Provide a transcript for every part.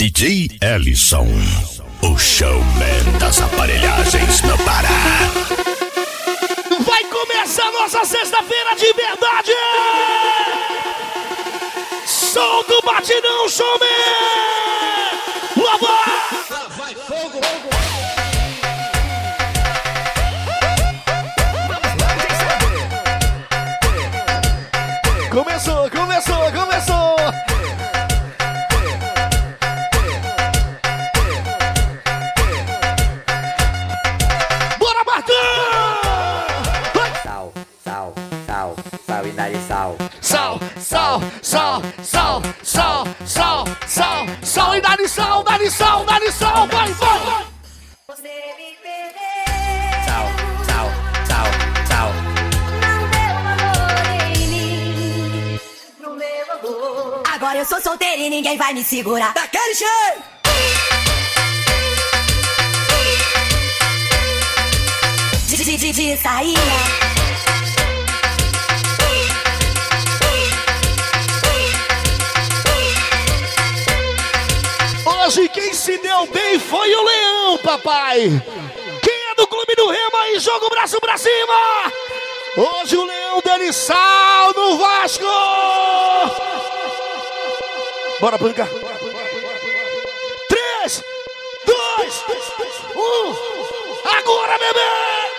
DJ Ellison, o showman das aparelhagens no Pará. Vai começar nossa sexta-feira de verdade! Solta o batidão, showman! Lava! Vai, fogo, fogo! Começou, começou, começou! Dá-lhe sal, dá-lhe sal, dá-lhe sal, vai, vai, vai! Você me perdeu. Sal, sal, sal, sal. Não deu valor em mim. Não deu valor. Agora eu sou solteira e ninguém vai me segurar. Daquele jeito! De, de, de, de saída. Se deu bem foi o Leão, papai! Quem é do Clube do Remo aí, joga o braço pra cima! Hoje o Leão dele sal no Vasco! Bora, brincar! Três, dois, um, agora, bebê!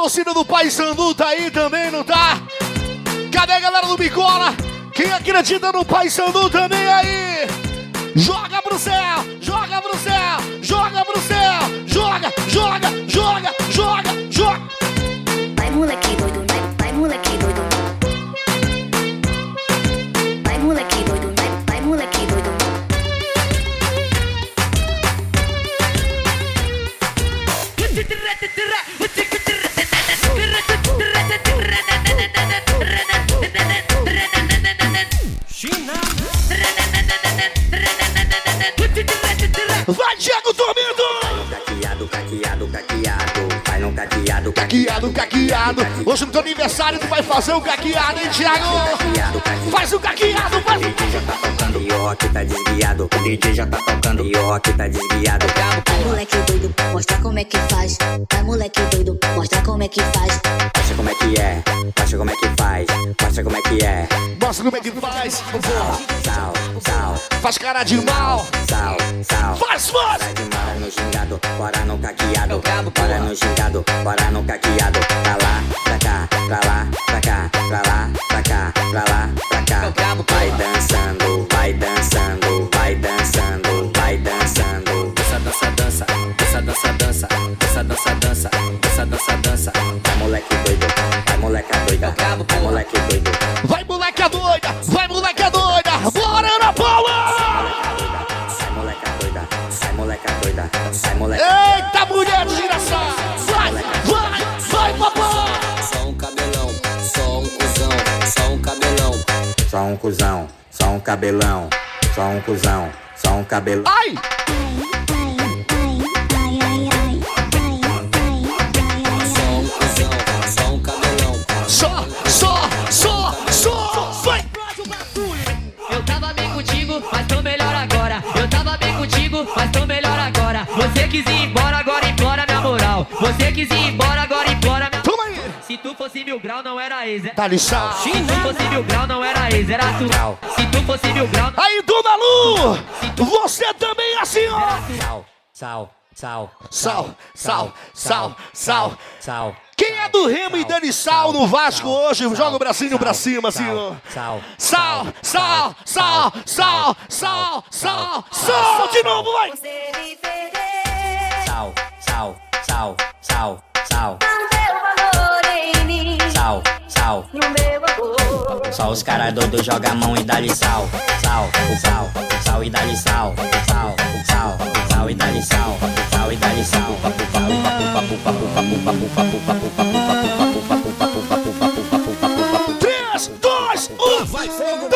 Torcida do Paysandu tá aí também, não tá? Cadê a galera do Bicola? Quem acredita no Paysandu também aí? Joga pro céu, joga pro céu, joga pro céu, joga, joga, joga, joga, joga. Vai moleque doido, China. Vai, Diego, dormindo! Caqueado, Caqueado. Hoje no teu aniversário tu vai fazer o caqueado, hein, Thiago? Faz o caqueado, faz o DJ já tá tocando e o rock tá desviado. O DJ já tá tocando e o rock tá desviado. Vai moleque doido, mostra como é que faz. Vai moleque doido, mostra como é que faz. Mostra como é que é, mostra como é que faz. Mostra como é que é. Mostra como é que faz. Sal, sal, Faz cara de mal. sal, sal. Faz, faz. Bora no gingado, bora no caqueado. Bora no gingado, bora no caqueado. Pra lá, pra cá, pra lá, pra cá, pra lá, pra cá, pra lá, pra cá. Vai dançando, vai dançando, vai dançando, vai dançando. Dança, dança, dança, dança, dança, dança, dança, dança, dança, dança, dança, dança. Vai moleque doido, vai moleca doida, vai moleque doido. Vai, moleca doida. Vai, moleca doida. Bora, Ana Paula. Sai moleca doida, sai moleca doida, sai moleca Eita, Só um cuzão, só um cabelão, só um cuzão, só um cabelão. Ai. Só só. Só, só, só. Vai. Eu tava bem contigo, mas tô melhor agora. Eu tava bem contigo, mas tô melhor agora. Você quis ir embora, agora implora minha moral. Você quis ir embora, agora implora minha. Se tu fosse mil grau, não era ex. é- Dá lição. Se tu fosse mil grau, não era ex, era tu. Se tu fosse mil grau, Aí, Dona Lu. Você também é assim, ó. Sal, sal, Sal, sal, sal, sal. sal. Quem é do Remo e Dani Sal no Vasco hoje? Joga o bracinho pra cima, assim, ó. Sal, Sal, sal, sal, sal, sal, sal, sal. De novo, vai. Sal, sal, sal, sal, sal, sal, sal. Só os caras doidos jogam a mão e dá-lhe sal, sal, sal, sal e dá-lhe sal, sal, sal, sal e dá-lhe sal, sal e dá-lhe sal. Três, dois, um. Vai, fogo.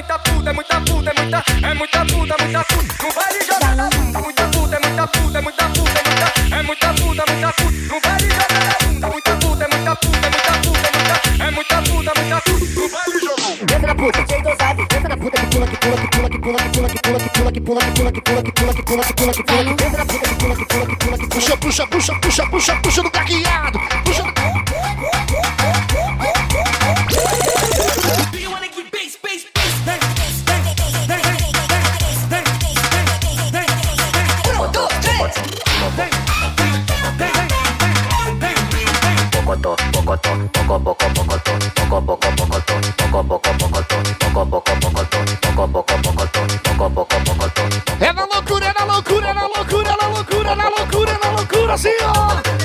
Muita puta, é muita puta, é muita, é muita puta, muita puta. Não vai lhe na bunda, muita puta, é muita puta, é muita puta, é muita, é muita puta, muita puta. Não vai lhe na bunda, muita puta, é muita puta, é muita puta, é muita, é muita puta, muita puta. Não vai lhe jogar. Entra puta, não sabe, entra puta que pula, que pula, que pula, que pula, que pula, que pula, que pula, que pula, que pula, que pula, que pula, que pula, que pula, que pula, que entra na puta que pula, que pula, que pula, que pula. Puxa, puxa, puxa, puxa, puxa, puxa no caqueado. É na loucura, é na loucura, é na loucura, é na loucura, é na loucura, é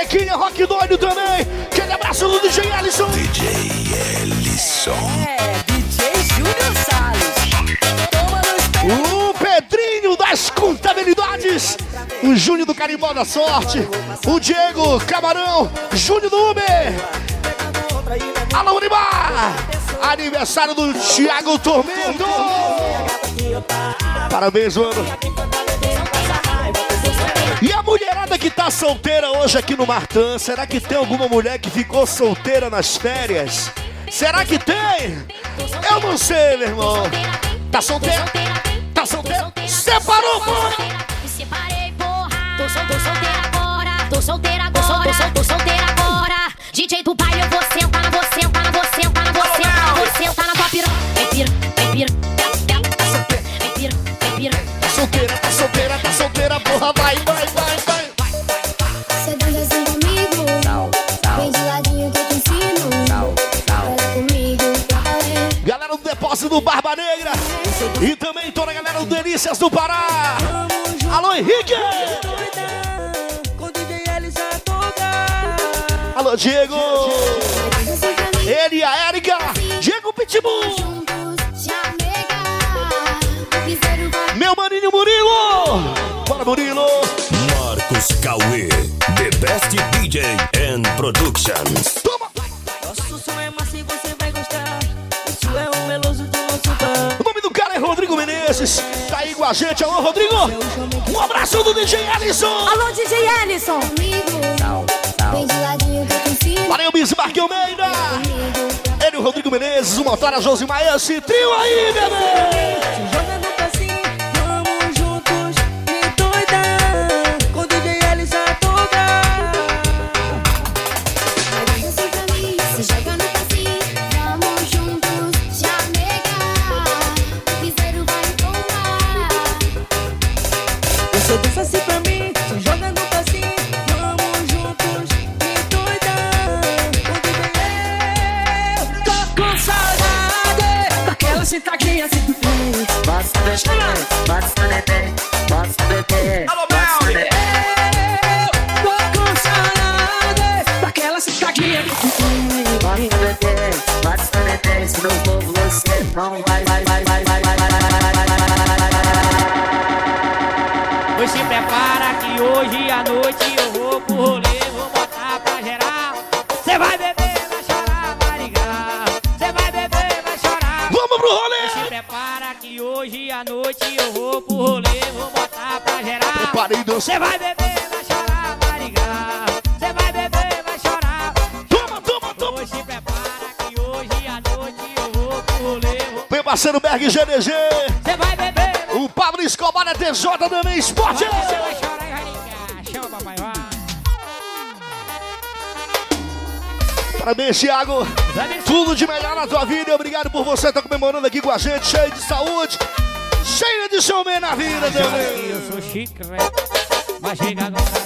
Carequinha, Rock Doido também. Aquele abraço do DJ Alisson. DJ Ellison. DJ Júnior Salles. Toma no O Pedrinho das contabilidades. O Júnior do Carimbó da Sorte. O Diego Camarão. Júnior do Uber. Alô, Unimar. Aniversário do Thiago Tormento. Parabéns, mano. Solteira hoje aqui no Martã, será que tem alguma mulher que ficou solteira nas férias? Será que tem? Eu não sei, meu irmão. Tá solteira? Tá solteira? Separou, porra! Me separei, porra. Tô, sol, tô solteira agora. Tô solteira agora. Tô, sol, tô, sol, tô solteira agora. DJ do baile, Diego! Ele e a Érica. Diego Pitbull. Meu maninho Murilo. Bora, Murilo. Marcos Cauê. The best DJ and Productions. Toma. Nosso som é massa e você vai gostar. Isso é um meloso do nosso bar. O nome do cara é Rodrigo Menezes. Tá aí com a gente. Alô, Rodrigo. Um abraço do DJ Alisson. Alô, DJ Ellison. Almeida. Comigo. Ele o Rodrigo Menezes, o Motora Josimar, esse trio aí, bebê. Parabéns, Thiago. Tudo de melhor na tua vida. e Obrigado por você estar comemorando aqui com a gente, cheio de saúde, cheio de showman na vida também. eu sou chiclete, mas chega com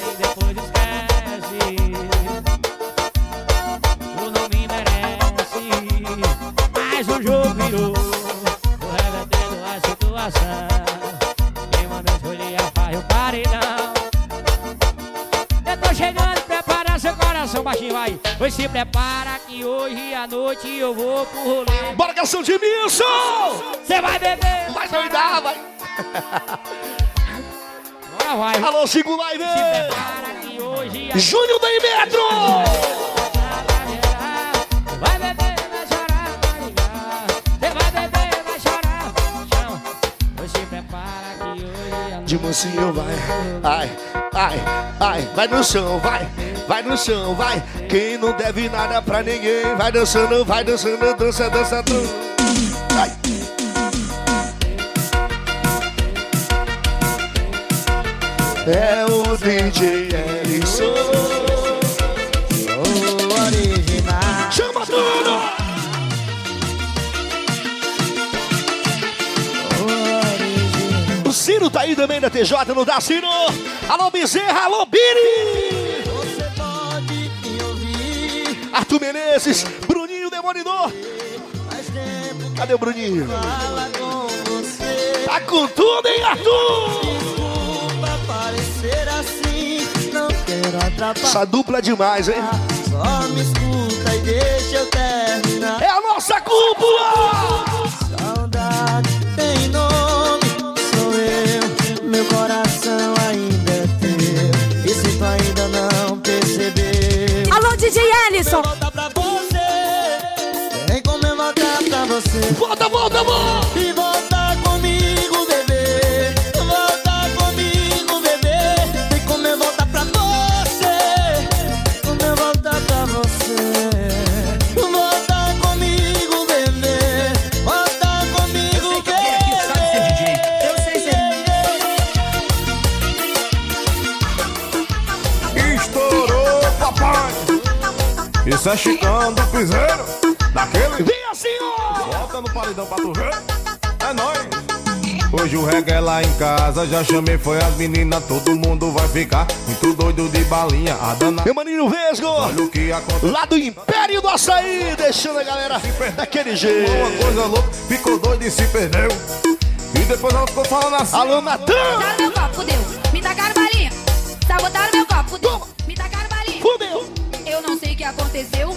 noite eu vou pro rolê. Bora, canção de Milson. Você vai beber, Vai doidar, vai. Agora vai. Alô, Chico Live. Se prepara que hoje à Júnior da Metro. Vai beber, vai chorar, vai ligar. Você vai beber, vai chorar. Chama. Prepara que hoje a De mansinho vai, ai, ai, ai, vai no chão, vai, vai no chão, vai. Quem não deve nada pra ninguém, vai dançando, vai dançando, dança, dança, dança. Ai. É o DJ Ellison. O original. Chama tudo! O Ciro tá aí também da TJ, não dá, Ciro? Alô, Bezerra, alô, Biri! Arthur Menezes, Bruninho Demolidor. Cadê o Bruninho? que fala com você. Tá com tudo, hein, Arthur? Desculpa parecer assim. Não quero atrapalhar. Essa dupla é demais, hein? Só me escuta e deixa eu terminar. É a nossa cúpula! Você. Volta, volta, volta! E volta comigo, bebê. Volta comigo, bebê. Vem como eu voltar pra você. Como eu voltar pra você. Volta comigo, bebê. Volta comigo, bebê. Eu sei ser. Estourou, papai! Isso é chicão do piseiro, ó! bota no paredão pra tu ver. É nóis! Hoje o reggae lá em casa, já chamei, foi as meninas, todo mundo vai ficar muito doido de balinha. A dana, Meu maninho Vesgo, olha o que aconteceu. lá do Império do Açaí, deixando a galera daquele jeito. Uma coisa louca, ficou doido e se perdeu. E depois ela ficou falando assim. Alô, Natan! Tá meu copo, fudeu. Me tacaram balinha. Sabotaram meu copo, fudeu. Me tacaram balinha. Fudeu! Eu não sei o que aconteceu,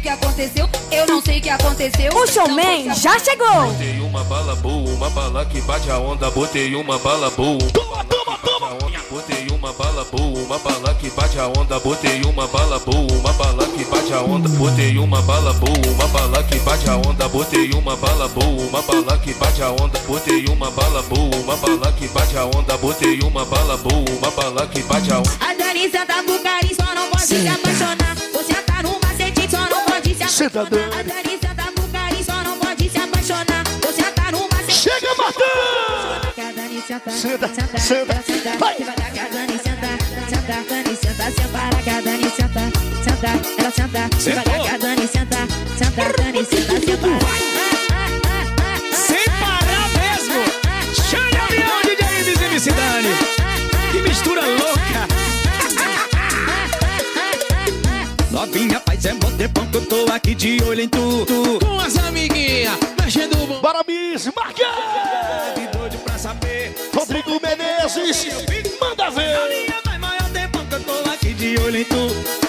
o que aconteceu, eu não sei o que aconteceu. O showman já chegou. Botei uma bala boa, uma bala que bate a onda. Botei uma bala boa. Toma, toma, toma! Botei uma bala boa, uma bala que bate a onda. Botei uma bala boa, uma bala que bate a onda. Botei uma bala boa, uma bala que bate a onda. Botei uma bala boa, uma bala que bate a onda. Botei uma bala boa, uma bala que bate a onda. Botei uma bala boa, uma bala que bate a onda. A Dani senta com carinho, só não pode se apaixonar. Você tá no Senta, apaixonar. Dani. A Dani senta com carinho, só não pode se apaixonar. Tá no macete. Chega, Martão! Senta, Senta, senta, senta. Vai. Dani senta, senta, Dani senta, separa Dani senta, senta, ela senta. Devagar Dani senta, senta, Dani senta, separa. Novinha, faz é bom tempão que eu tô aqui de olho em tu, tu. Com as amiguinhas, mexendo o bom. Bora, Miss, marca! De doido pra saber. Rodrigo Menezes, manda ver! Novinha, faz maior tempão que eu tô aqui de olho em tu.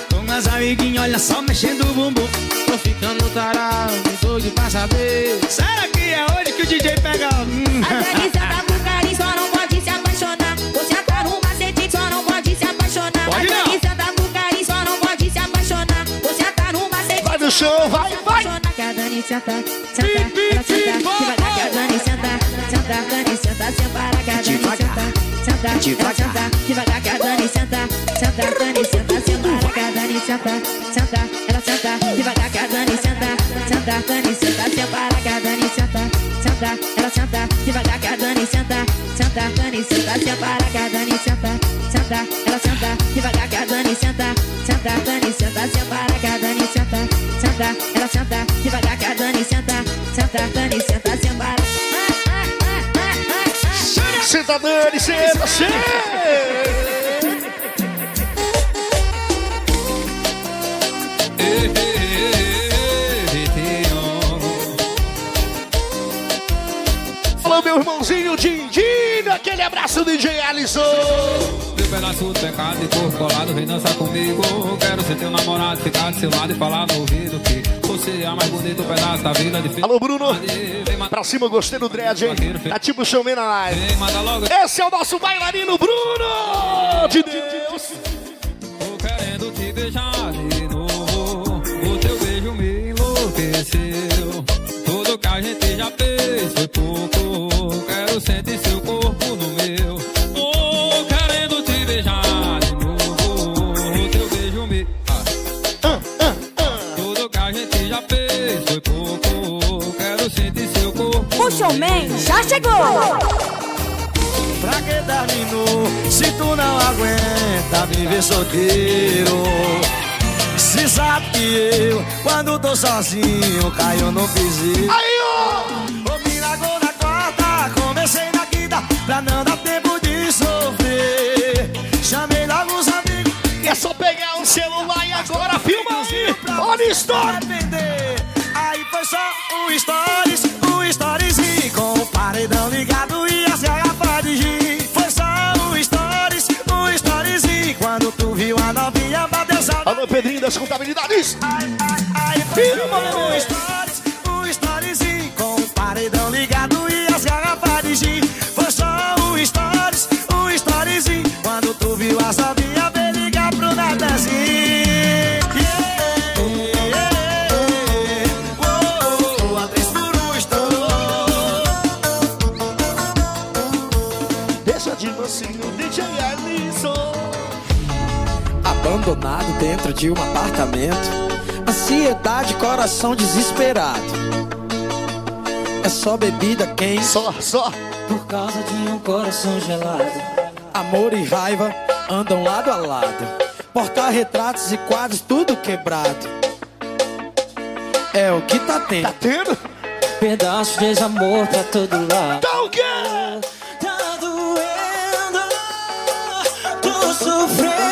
Com as amiguinhas, olha só, mexendo o bumbum. Tô ficando tarado, doido pra saber. Será que é hoje que o DJ pega? Hum. Chão, vai, vai! Que a Dani senta, senta, senta. Devagar que a Dani senta, senta, Dani senta, separa que a Dani senta, senta, senta. Devagar que a Dani senta, senta, Dani senta, separa que a Dani senta, senta, ela senta. Devagar que a Dani senta, senta, Dani senta, separa que a Dani senta, senta, ela senta, devagar que a Dani senta, senta, Dani senta, sem parar que a Dani senta, senta, ela senta, devagar que a Dani senta, ela senta, devagar que a Dani senta, senta, Dani senta, parar. Senta, Dani, senta, senta. Alô, meu irmãozinho Dindinho, aquele abraço DJ Alisson. Pedaço do pecado e corpo colado, vem dançar comigo. Quero ser teu namorado, ficar do seu lado e falar no ouvido que você é a mais bonita pedaço da vida de Alô, Bruno. Pra cima, gostei do dread, hein? Tá tipo showman na live. Esse é o nosso bailarino Bruno! De Deus! Tô querendo te beijar de novo. O teu beijo me enlouqueceu. Tudo que a gente já fez foi pouco. Quero sentir seu corpo O showman já chegou! Pra que dar minu se tu não aguenta me ver solteiro? Se sabe que eu, quando tô sozinho, caio no piseiro. Aí, ó! Ô, milagou na quarta, comecei na quinta, pra não dar tempo de sofrer. Chamei logo os amigos. É só pegar o celular e agora filma aí! Olha a história! Aí foi só um stories, um stories o paredão ligado e as garrafas de gin. Foi só um stories, um stories quando tu viu a novinha bateu saudade. Alô, Pedrinho das contabilidades! Aí foi só um stories, um stories com o paredão ligado Abandonado dentro de um apartamento. Ansiedade, coração desesperado. É só bebida quente. Só, só. Por causa de um coração gelado. Amor e raiva andam lado a lado. Porta-retratos e quadros, tudo quebrado. É o que tá tendo. Tá tendo? Pedaço de desamor pra todo lado. Tá o quê? Tá doendo, tô sofrendo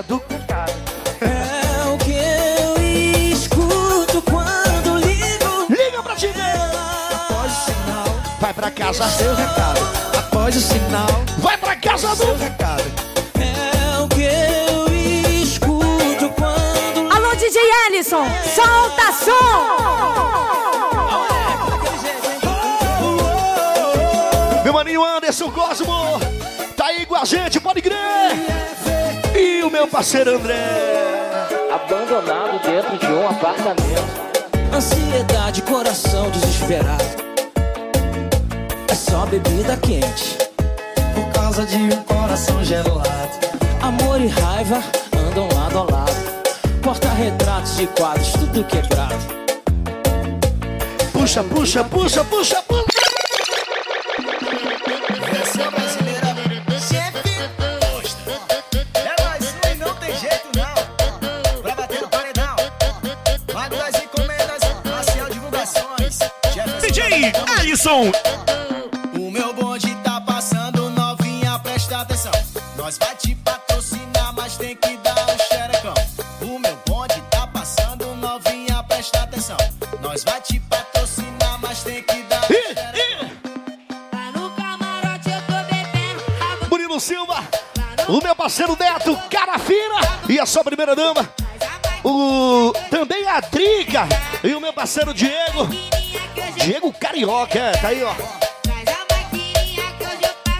do cara. É o que eu escuto quando ligo. Liga pra te ver! Após o sinal, vai pra casa seu recado. Após o sinal, vai pra casa do seu recado. É o que eu escuto quando. Alô, DJ Ellison, solta som! Meu maninho Anderson Cosmo, parceiro André. Abandonado dentro de um apartamento. Ansiedade, coração desesperado. É só bebida quente. Por causa de um coração gelado. Amor e raiva andam lado a lado. Porta-retratos de quadros, tudo quebrado. Puxa, puxa, puxa, puxa, parceiro Diego. Diego Carioca, é, tá aí, ó.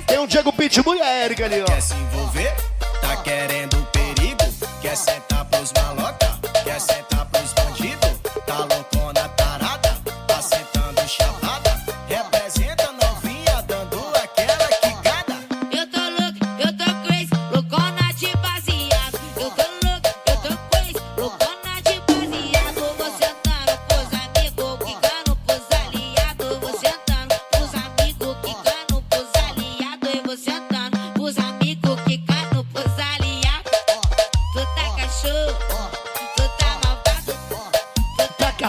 Tem o Diego Pitbull e a Erika ali, ó. Quer se envolver? Tá querendo perigo? Quer sentar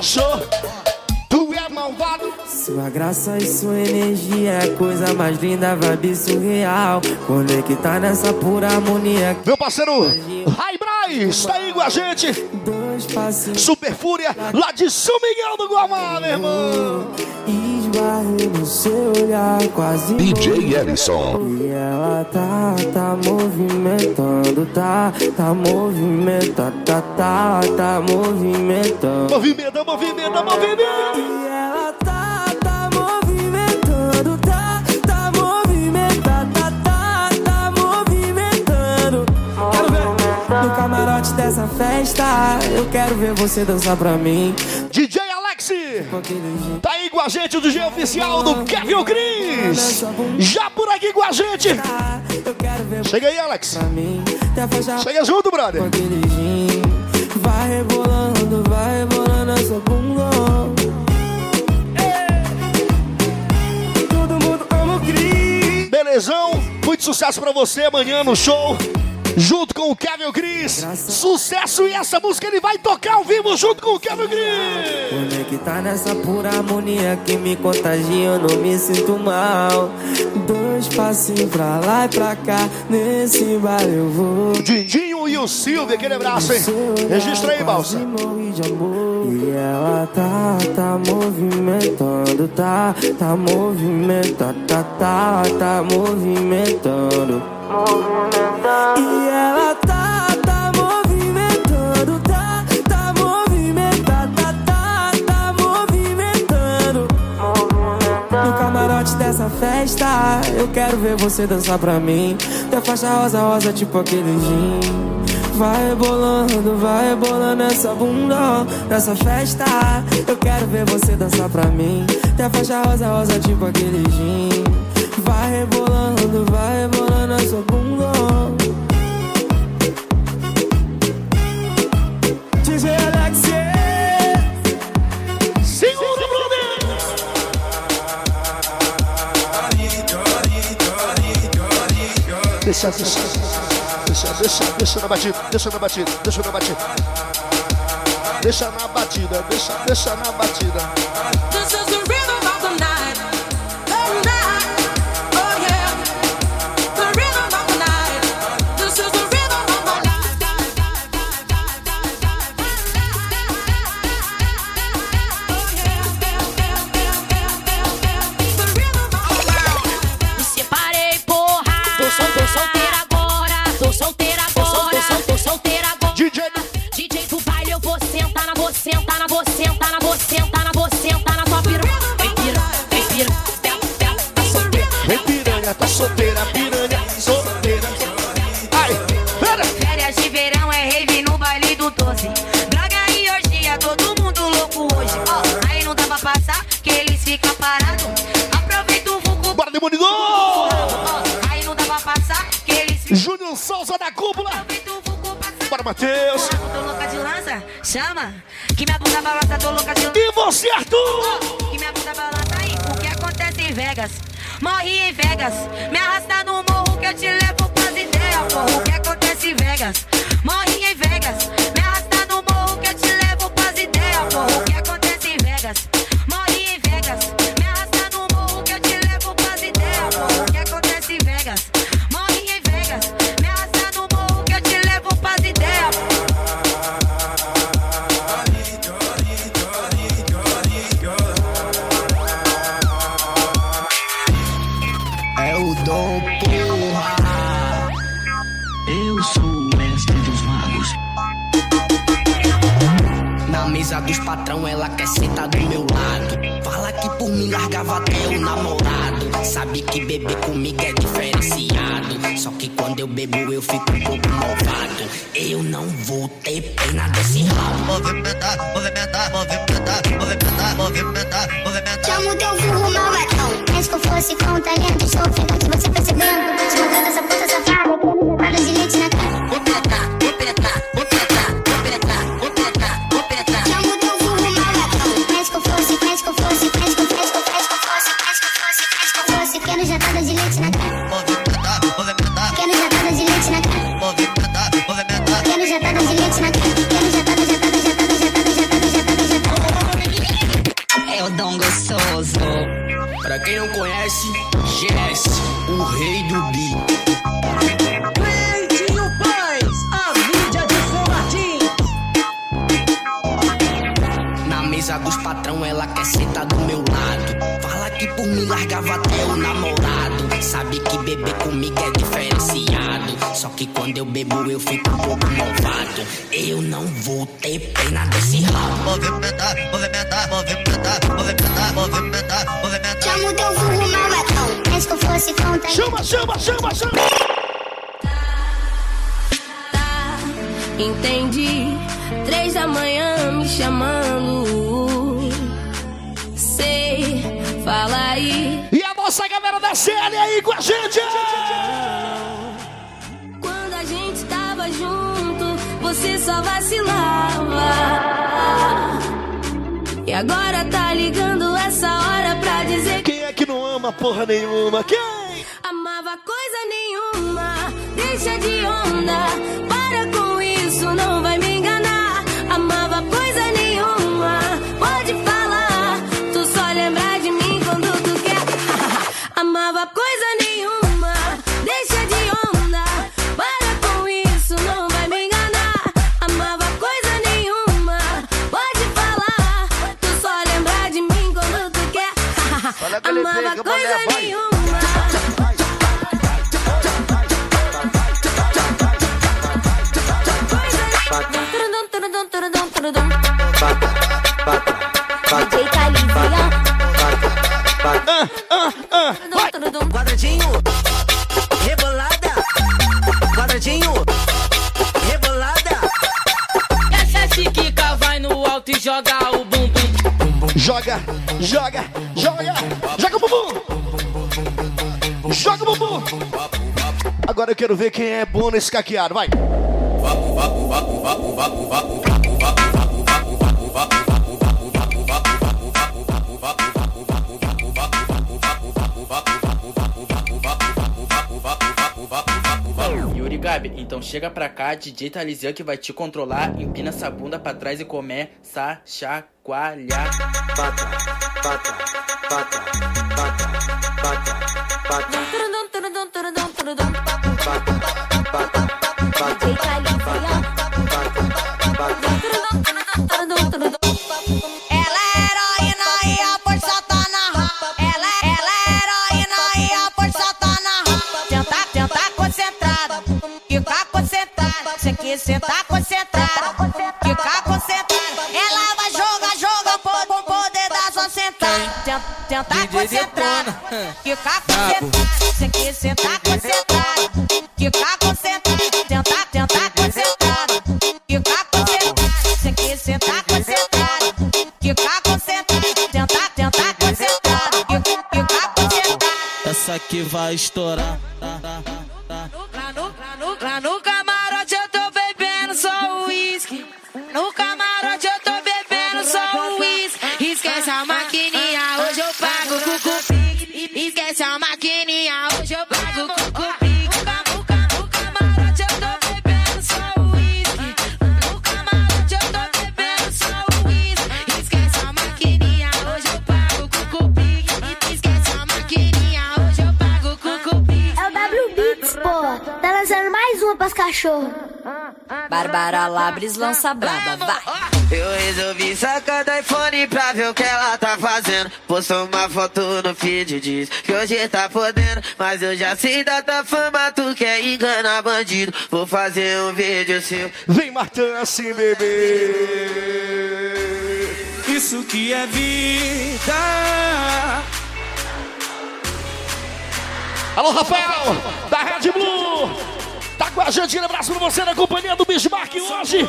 Tá cachorro, tu é malvado. Sua graça e sua energia é coisa mais linda, vibe surreal. Conectar nessa pura harmonia. Meu parceiro Rai Braz, tá aí com a gente. Super Fúria, lá de São Miguel do Guamá, meu irmão. No seu olhar, quase. DJ Ellison. E ela tá, tá movimentando, tá, tá movimentando, tá, tá, tá movimentando. Movimenta, movimenta, movimenta. E ela tá, tá movimentando, tá, tá movimentando, tá, tá, tá movimentando. Quero ver no camarote dessa festa, eu quero ver você dançar pra mim. DJ Alex, tá aí com a gente, o DJ oficial do Kevin Cris. Já por aqui com a gente. Chega aí, Alex. Chega junto, brother. Vai rebolando, vai rebolando essa bunda. Todo mundo ama o Cris. Belezão, muito sucesso pra você amanhã no show. Junto com o Kevin Cris. Sucesso e essa música ele vai tocar ao vivo junto com o Kevin Cris. Conectar nessa pura harmonia que me contagia, eu não me sinto mal. Dois passinhos pra lá e pra cá, nesse baile eu vou. Dindinho e o Silvio, aquele abraço, hein? Registra aí, Balsa. E ela tá, tá movimentando, tá, tá movimentando, tá, tá, tá movimentando. E ela tá, tá movimentando, tá, tá movimentando, tá, tá, tá movimentando. No camarote dessa festa, eu quero ver você dançar pra mim. Tem a faixa rosa, rosa, tipo aquele gin. Vai rebolando, vai rebolando essa bunda nessa festa. Eu quero ver você dançar pra mim. Tem a faixa rosa, rosa, tipo aquele gin. Vai rebolando, vai rebolando essa bunda. DJ Alexia. Segura, brother! Deixa, deixa, deixa, deixa, deixa na batida, deixa na batida, deixa na batida. Deixa na batida, deixa, deixa na batida. This chama. Que minha bunda balança, tô louca de. E você, Arthur? Que minha bunda balança aí. O que acontece em Vegas? Morri em Vegas. Me arrasta você só vacilava. E agora tá ligando essa hora pra dizer Quem é que não ama porra nenhuma? Quem? Amava coisa nenhuma, deixa de onda. Para com isso, não vai me enganar. Ah, ah, ah. Quadradinho, rebolada. Quadradinho, rebolada. Essa é chiquica vai no alto e joga o bumbum. Joga, joga, joga, joga o bumbum. Joga o bumbum. Agora eu quero ver quem é bom nesse caqueado, vai. Vapo, vapo, vapo, vapo, vapo, vapo. Então chega pra cá, DJ Talizian que vai te controlar. Empina essa bunda pra trás e começa a chacoalhar. Bata, bata, bata, bata, bata, bata. Tá sentar concentrado, ficar concentrada, tem que sentar concentrada, ficar concentrado. tentar, tentar concentrado, ficar concentrada, tem que sentar concentrada, ficar concentrado. tentar, tentar concentrado, ficar concentrada. Essa aqui vai estourar. mais uma pras cachorro. Bárbara Labris lança braba, vai. Eu resolvi sacar do iPhone pra ver o que ela tá fazendo. Postou uma foto no feed diz que hoje tá podendo. Mas eu já sei da tua fama, tu quer enganar bandido. Vou fazer um vídeo seu. Vem matando assim, bebê. Isso que é vida. Alô, Rafael, da Red Blue. Tá com a gente, um abraço pra você na companhia do Bismarck hoje.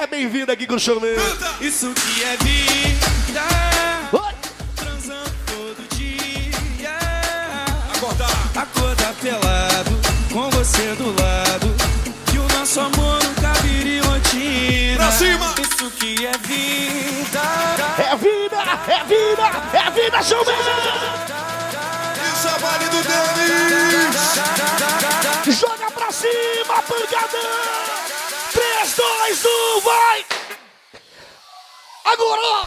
É bem-vindo aqui com o show mesmo. Isso que é vida. Transando todo dia. Acordar. Acordar pelado, com você do lado. Que o nosso amor nunca vire rotina. Pra cima. Isso que é vida. É vida, é vida, é vida, show mesmo. Vale do Denis. Joga pra cima, pancadão. 3, 2, 1, vai. Agora.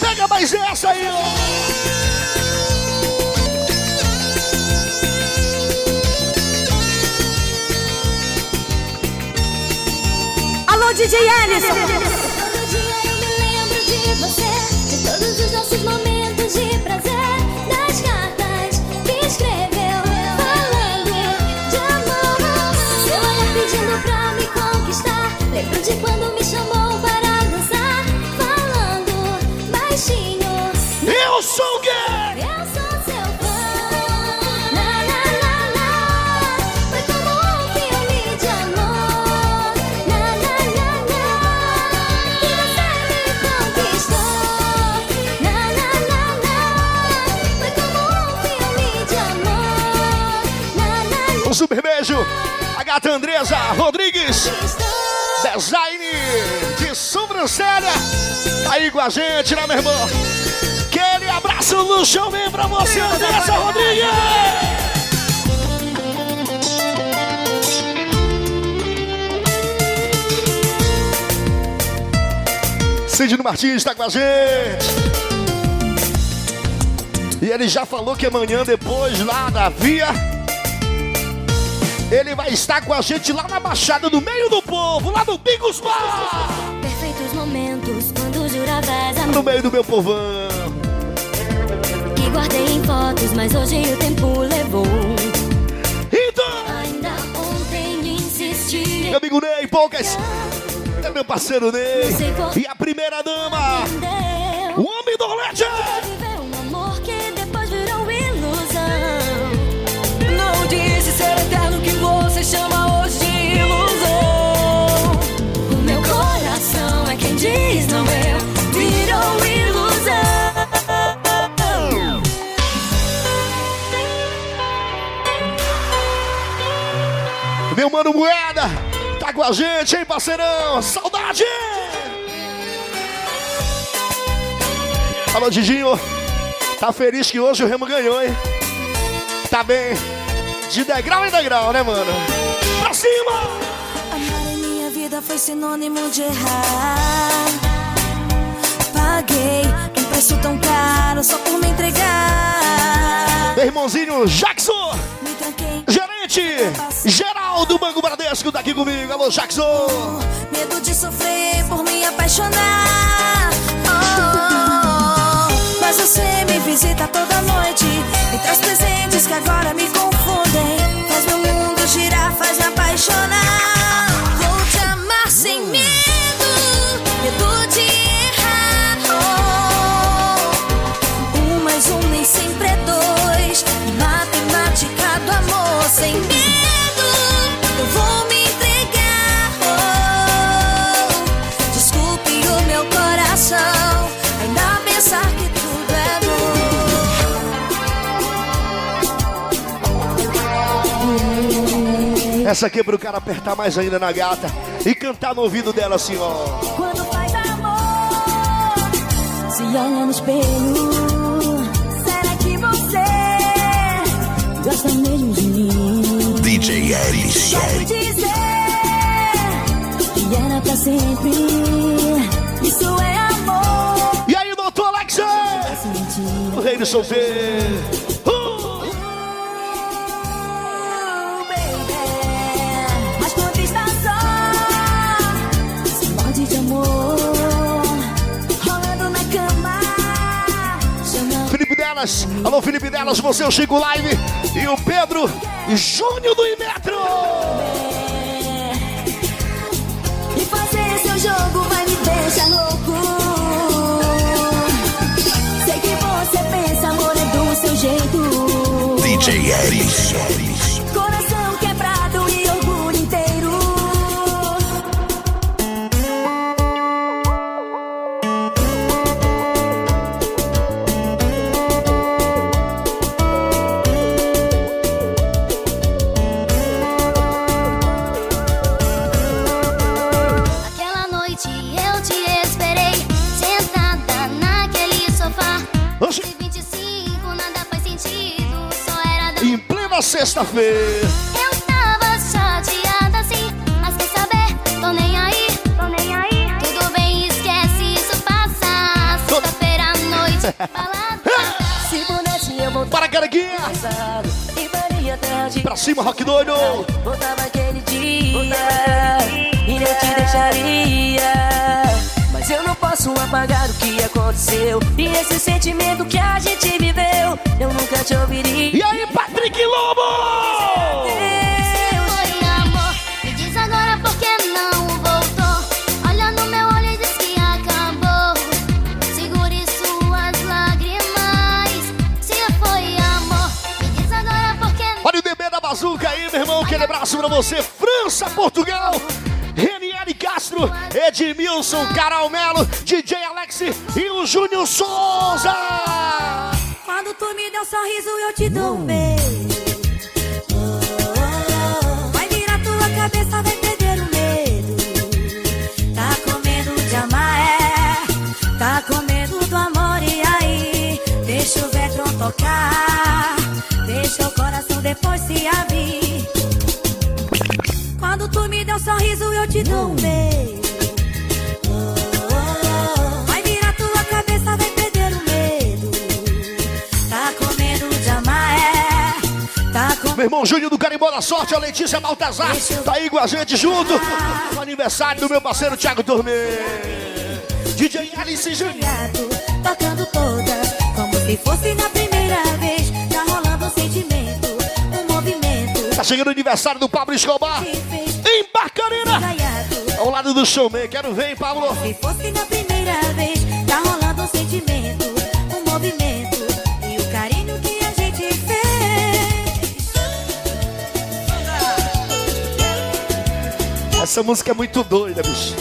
Pega mais essa aí, ó. DJ Ellison. Todo dia eu me lembro de você, de todos os nossos momentos de prazer, das cartas que escreveu, falando de amor. Seu olhar pedindo pra me conquistar. Lembro de quando me chamou para dançar, falando baixinho. Eu sou gay! Beijo. A gata Andresa Rodrigues. Design de sobrancelha. Tá aí com a gente, né, meu irmão? Aquele abraço no chão vem pra você, Andressa Rodrigues. Sidney Martins está com a gente. E ele já falou que amanhã, depois lá da via, ele vai estar com a gente lá na Baixada, no meio do povo, lá no Bigos Bar. Perfeitos momentos quando juravas No meio do meu povão. que guardei em fotos, mas hoje o tempo levou. Então, Ainda ontem insisti. meu amigo Ney, poucas. É meu parceiro Ney. E a primeira dama, o homem do Rolete. Meu mano Moeda, tá com a gente, hein, parceirão? Saudade! Alô, Didinho. Tá feliz que hoje o Remo ganhou, hein? Tá bem. De degrau em degrau, né, mano? Pra cima! Amar em minha vida foi sinônimo de errar. Paguei um preço tão caro só por me entregar. Meu irmãozinho Jackson, Me tranquei, gerente geral do Banco Bradesco, tá aqui comigo. Alô, Jackson. medo de sofrer por me apaixonar. Oh, mas você me visita toda noite. Me traz presentes que agora me confundem. Faz meu mundo girar, faz me apaixonar. Sem medo. Eu vou me entregar. Oh, desculpe o meu coração. Ainda pensar que tudo é bom. Essa aqui é pro cara apertar mais ainda na gata e cantar no ouvido dela assim, ó. Quando faz amor, se olha no espelho. Gosta mesmo de mim? DJ Ellison. Quero dizer que era pra sempre. Isso é amor. E aí, doutor Alex? O rei do solteiro. Delas. Alô, Felipe Delas, você, o Chico Live. E o Pedro Júnior do Imetro. E fazer seu jogo vai me deixar louco. Sei que você pensa, amor, é do seu jeito. DJ Ellison. Sexta-feira. Eu tava chateada assim, mas quer saber? Tô nem aí, tô nem aí. Tudo bem, esquece, isso passa. Sexta-feira à noite, balada. Se pudesse eu voltar Para, carequinha. e Pra cima, rock doido. Voltava aquele dia e eu te deixaria. Mas eu não posso apagar o que aconteceu. E esse sentimento que a gente viveu, eu nunca te ouviria. E aí, Patrick Lobo? Bazuca aí, meu irmão. Aquele abraço pra você. França, Portugal. Renieri Castro, Edmilson, Carol Melo, DJ Alex e o Júnior Souza. Quando tu me deu um sorriso, eu te dou um beijo. Vetron tocar. Deixa o coração depois se abrir. Quando tu me deu um sorriso, eu te dou um beijo. Vai virar tua cabeça, vai perder o medo. Com medo de amar, com Meu irmão Júnior do Carimbó da Sorte, a Letícia Baltazar, tá aí com a gente junto. No aniversário do meu parceiro Thiago Dormê. DJ Alice Júnior. tocando todas. Como se fosse na Tá chegando o aniversário do Pablo Escobar. Em Barcarena. Ao lado do showman. Quero ver, hein, Pablo? Se fosse na primeira vez, tá rolando um sentimento, um movimento e o carinho que a gente fez. Essa música é muito doida, bicho.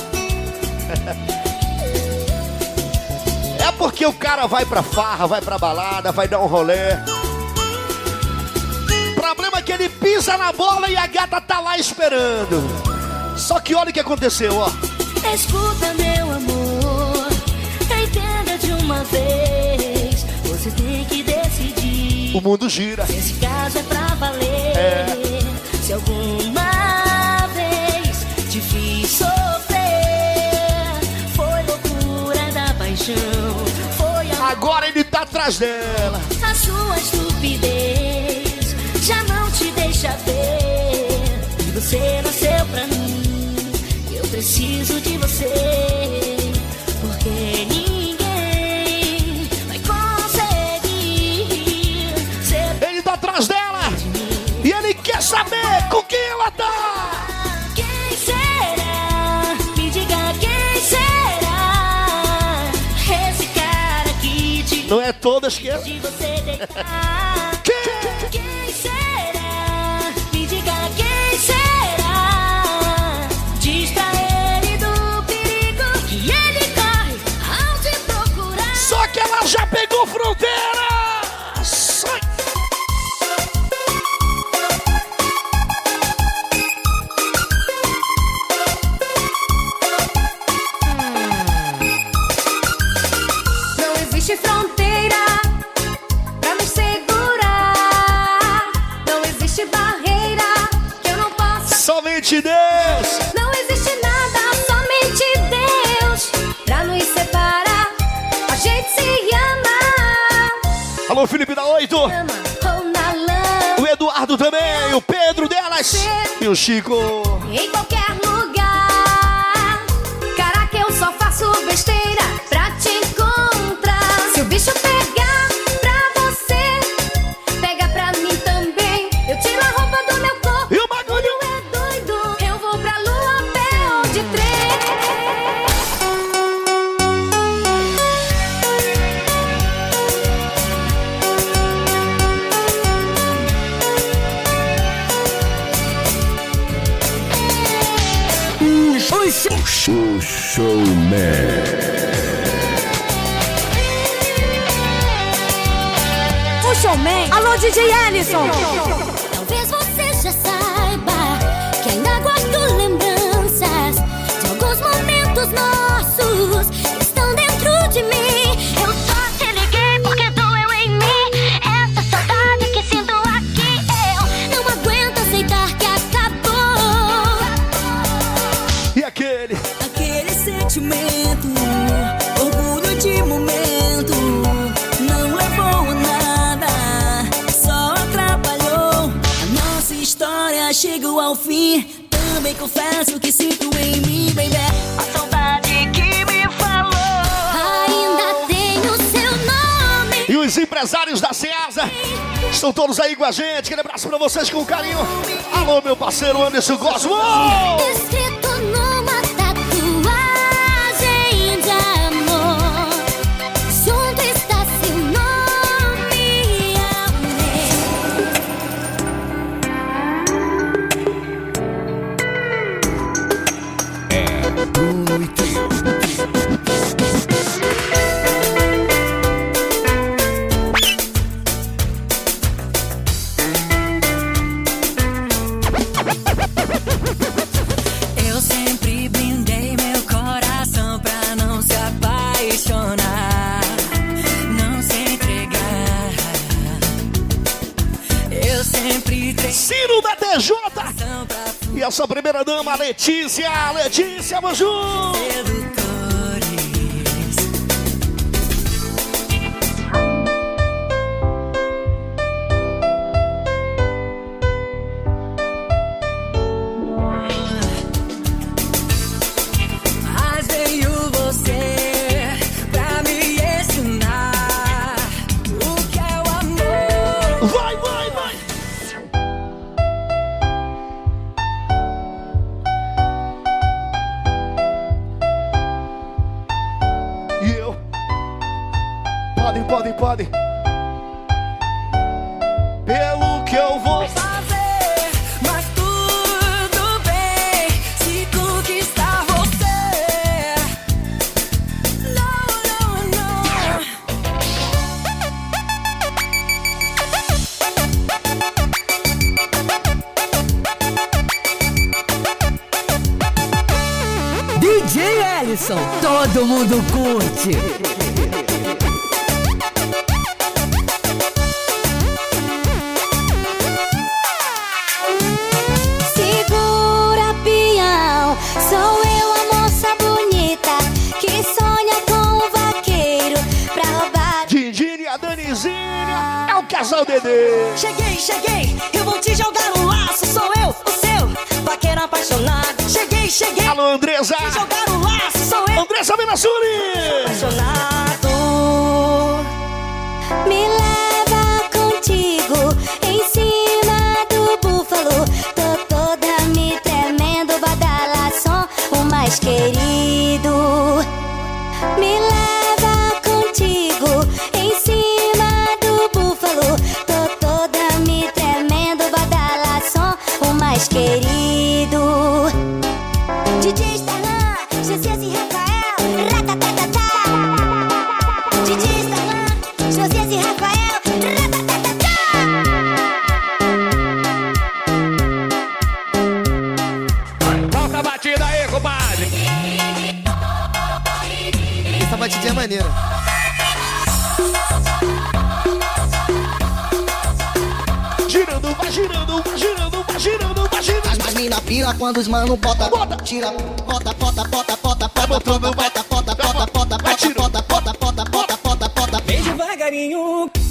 É porque o cara vai pra farra, vai pra balada, vai dar um rolê. Que ele pisa na bola e a gata tá lá esperando. Só que olha o que aconteceu, ó. Escuta, meu amor, entenda de uma vez. Você tem que decidir. O mundo gira. Se esse caso é pra valer. É. Se alguma vez te fiz sofrer, foi loucura da paixão. Foi a Agora ele tá atrás dela. A sua estupidez ver que você nasceu pra mim. Eu preciso de você, porque ninguém vai conseguir ser Ele tá atrás dela. E ele quer saber com quem ela tá. quem será? Me diga quem será? Esse cara que te Não é todas que é. Chico. Em qualquer showman. O showman. Alô, DJ Ellison. Estão todos aí com a gente. Aquele abraço pra vocês com carinho. Alô, meu parceiro Anderson Gosto. Letícia. Letícia, vamos junto. Girando, vai girando, vai girando, vai girando, vai girando. As, as mina pira quando os mano bota, bota, tira, bota, bota, bota, bota, bota, bota, bota, bota, bota, bota, bota, bota, bota, bota, bota, bota, bota, Bem devagarinho. disser, joga de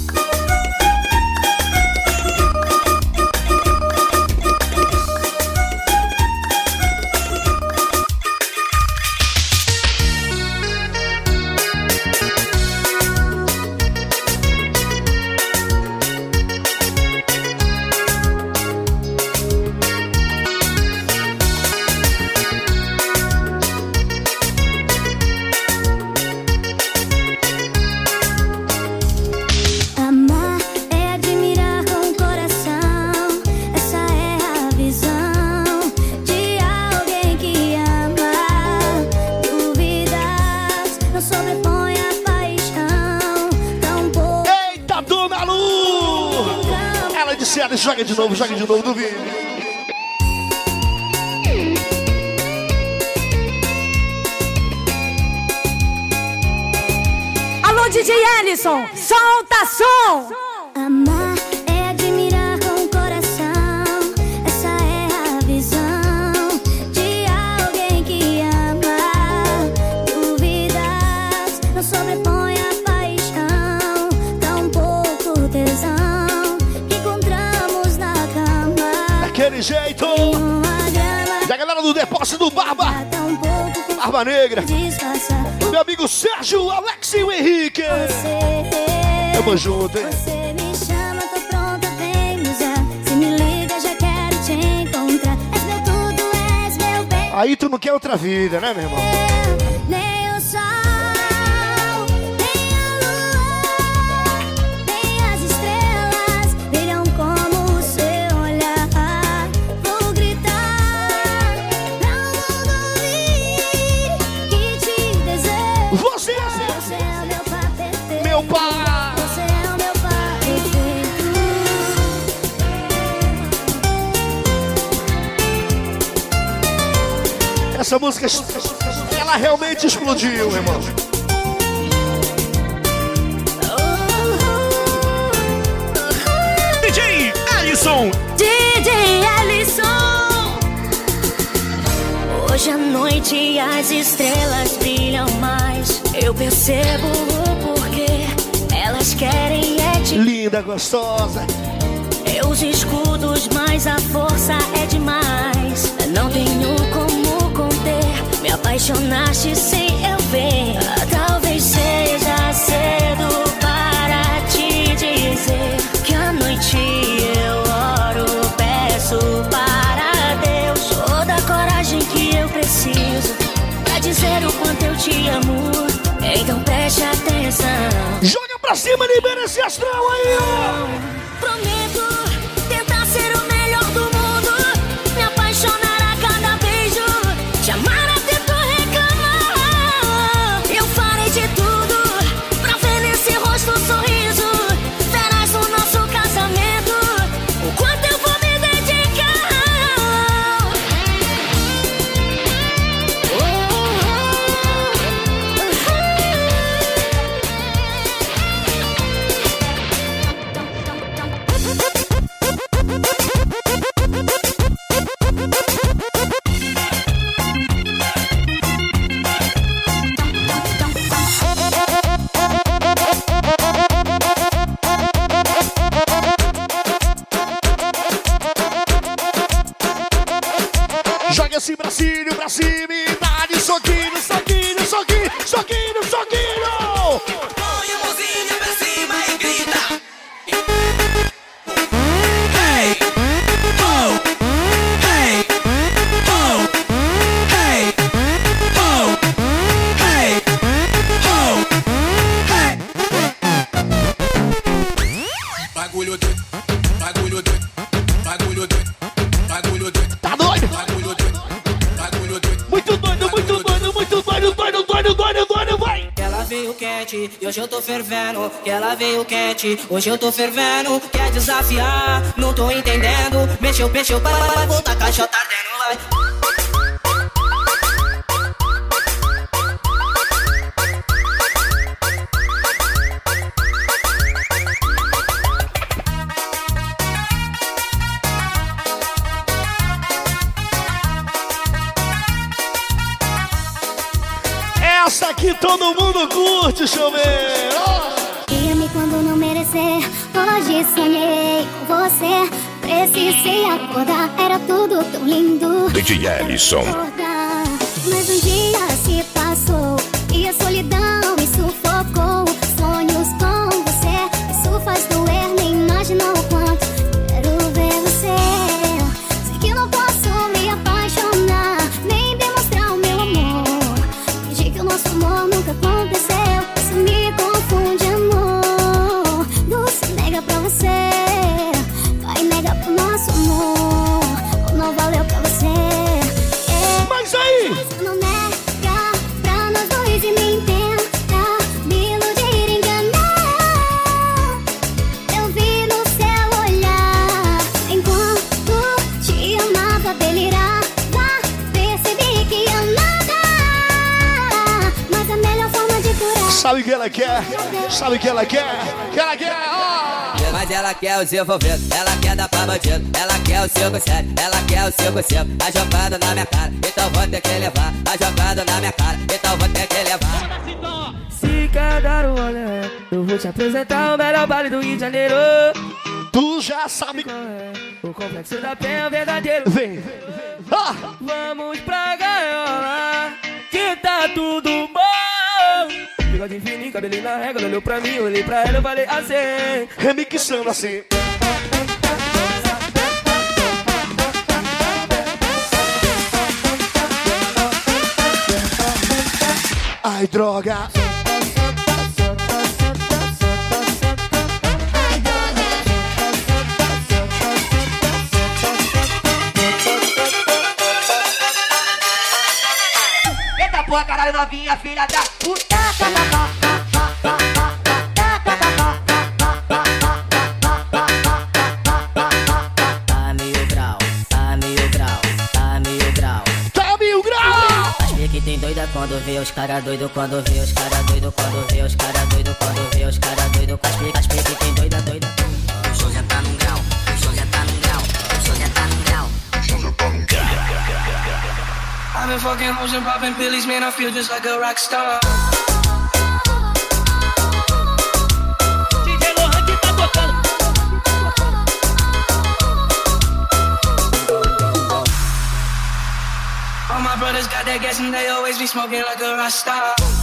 novo, joga de novo do vídeo. Alô, DJ Ellison, Barba Negra. Meu amigo Sérgio, Alex e o Henrique. Tamo junto, hein? Você me chama, tô pronta, vem já. Se me liga, já quero te encontrar. És meu tudo, és meu bem. Aí tu não quer outra vida, né, meu irmão? Essa música, ela realmente explodiu, irmão. DJ Ellison. DJ Ellison. Hoje à noite as estrelas brilham mais. Eu percebo o porquê. Elas querem é te Linda, gostosa. Meus escudos, mas a força é demais. Não tenho apaixonaste sem eu ver. Talvez seja cedo para te dizer que à noite eu oro, peço para Deus toda a coragem que eu preciso pra dizer o quanto eu te amo. Então preste atenção. Joga pra cima, libera esse astral aí, ó. Hoje eu tô fervendo. Quer desafiar, não tô entendendo. Mexeu, mexeu, vai, vai, volta, caixa tá ardendo, vai. Essa aqui todo mundo curte, deixa eu ver. Hoje sonhei com você. Precisei acordar, era tudo tão lindo. DJ Ellison. ela quer, sabe o que ela quer, que ela quer! Ah! Mas ela quer o seu envolvendo, ela quer dar pra bandido, ela quer o seu conselho, ela quer o seu conselho. Tá A jogada na minha cara, então vou ter que levar. Tá A jogada na minha cara, então vou ter que levar. Se quer dar um olé, eu vou te apresentar o melhor baile do Rio de Janeiro. Tu já sabe é, o complexo da penha é verdadeiro. Vem, vem, vem. Ah. vamos pra gaiola, que tá tudo bom bigode infinito, cabelinho na régua, olhou pra mim, olhei pra ela, eu falei assim, remixando assim. Ai, droga! porra, caralho, novinha, filha da puta. Tá mil grau, tá mil grau, tá mil grau. Tá mil grau! Mas que tem doida quando vê os cara doido, quando vê os cara doido, quando vê os cara doido, quando vê os cara doido, com as pica, as pica, tem doida, doida. I've been fucking hoes and popping pillies, man. I feel just like a rock star. All my brothers got that gas and they always be smoking like a rock star.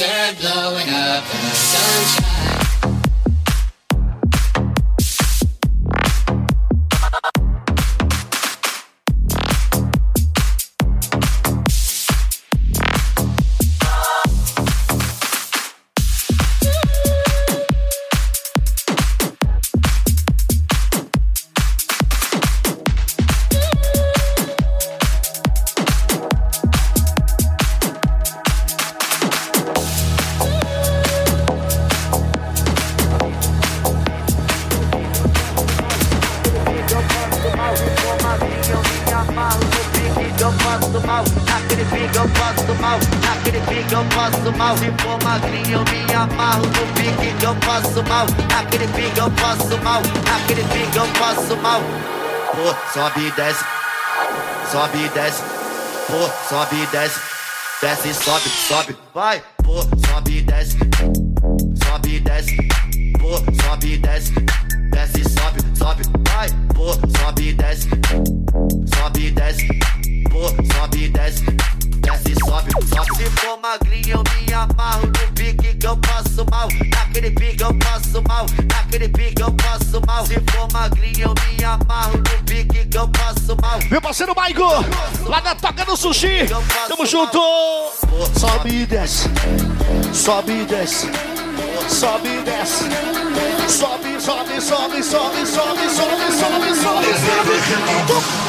are blowing up in the sunshine. e desce, sobe e desce, pô, sobe e desce, desce e sobe, sobe, vai, pô. sushi. Tamo junto. Sobe e desce. Sobe e desce. Sobe e desce. Sobe, sobe, sobe, sobe, sobe, sobe, sobe, sobe, sobe. sobe.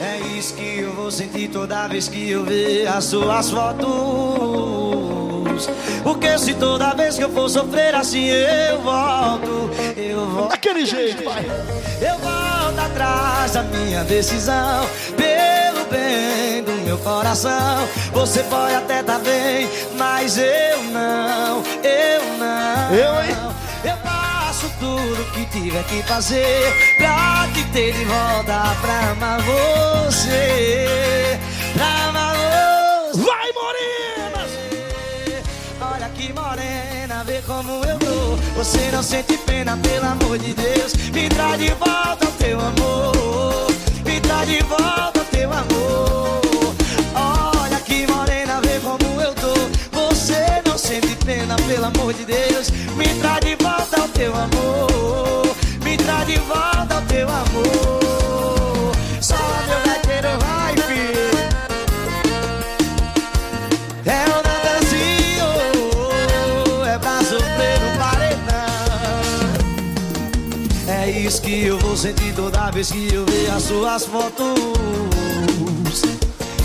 É isso que eu vou sentir toda vez que eu ver as suas fotos. Porque se toda vez que eu for sofrer assim eu volto, eu volto. Daquele jeito, pai. Eu volto atrás da minha decisão. Pelo bem do meu coração. Você pode até tá bem, mas eu não, eu não. Eu, hein? Tudo que tiver que fazer pra te ter de volta pra amar você. Pra amar você. Vai, Morenas! Olha que morena, vê como eu tô. Você não sente pena, pelo amor de Deus. Me traz de volta o teu amor. Me traz de volta o teu amor. Pena, pelo amor de Deus. Me traz de volta o teu amor. Me traz de volta o teu amor. Só meu gaiteiro vai, filho. É o Natanzinho, é pra sofrer no paredão. É isso que eu vou sentir toda vez que eu ver as suas fotos.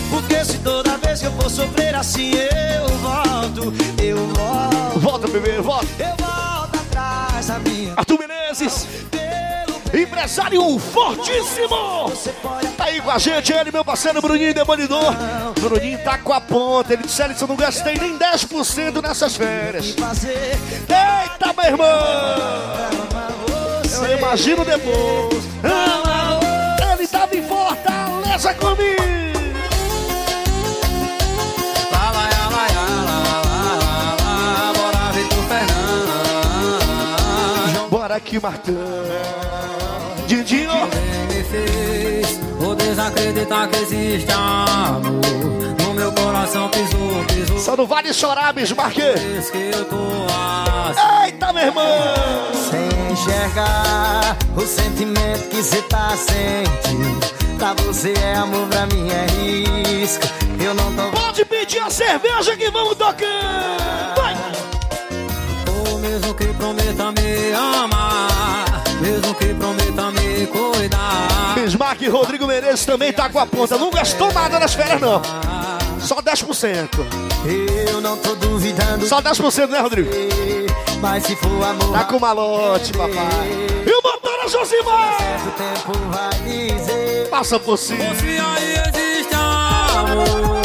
Porque se toda vez que eu for sofrer assim eu volto, eu volto. Volta, bebê, volta. Eu volto atrás da minha. Arthur Menezes, empresário fortíssimo. Tá aí com a gente, ele, meu parceiro Bruninho Demolidor. Bruninho tá com a ponta. Ele disse: Alisson, não gastei nem 10% nessas férias. Eita, meu irmão! Eu imagino depois. Ele tava em Fortaleza comigo. Aqui, Martão. Dindinho. me fez Vou desacreditar que existe amor No meu coração pisou, pisou Só não vale chorar, Bismarck. Diz que eu tô assim Eita, meu irmão. Sem enxergar o sentimento que cê tá sentindo. Pra você é amor, pra mim é risco. Eu não tô. Pode pedir a cerveja que vamos tocando. Vai. Ou mesmo que prometa me amar e Rodrigo Menezes também tá com a ponta. Não gastou nada nas férias, não. Só 10%. Eu não tô duvidando. Só 10%, né, Rodrigo? Mas se for amor. Tá com malote, papai. E o motor é Josimar. O. Passa por cima. Se aí existe amor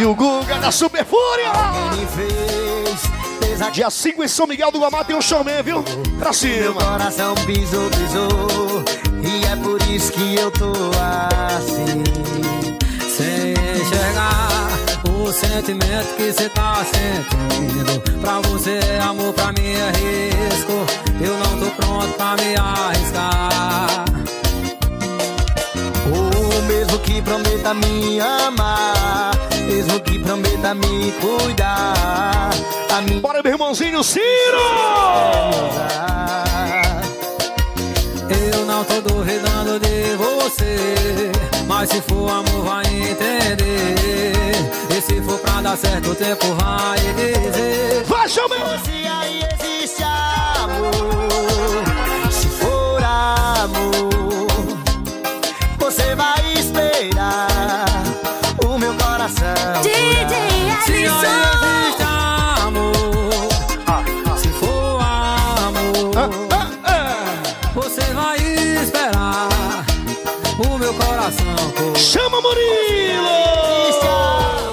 E o Guga da Super Fúria. Me fez Dia 5 em São Miguel do Guamá tem um showman, viu? Pra Meu cima. coração pisou, pisou E é por isso que eu tô assim Sem enxergar o sentimento que cê tá sentindo. Pra você, amor, pra mim é risco. Eu não tô pronto pra me arriscar. Mesmo que prometa me amar Mesmo que prometa me cuidar A Bora, meu irmãozinho Ciro! Eu não tô duvidando de você. Mas se for amor, vai entender. E se for pra dar certo, o tempo vai dizer. Vai, chama! Se aí existe amor Se for amor coração DJ Se existe amor, se for amor, você vai esperar o meu coração. Chama Murilo!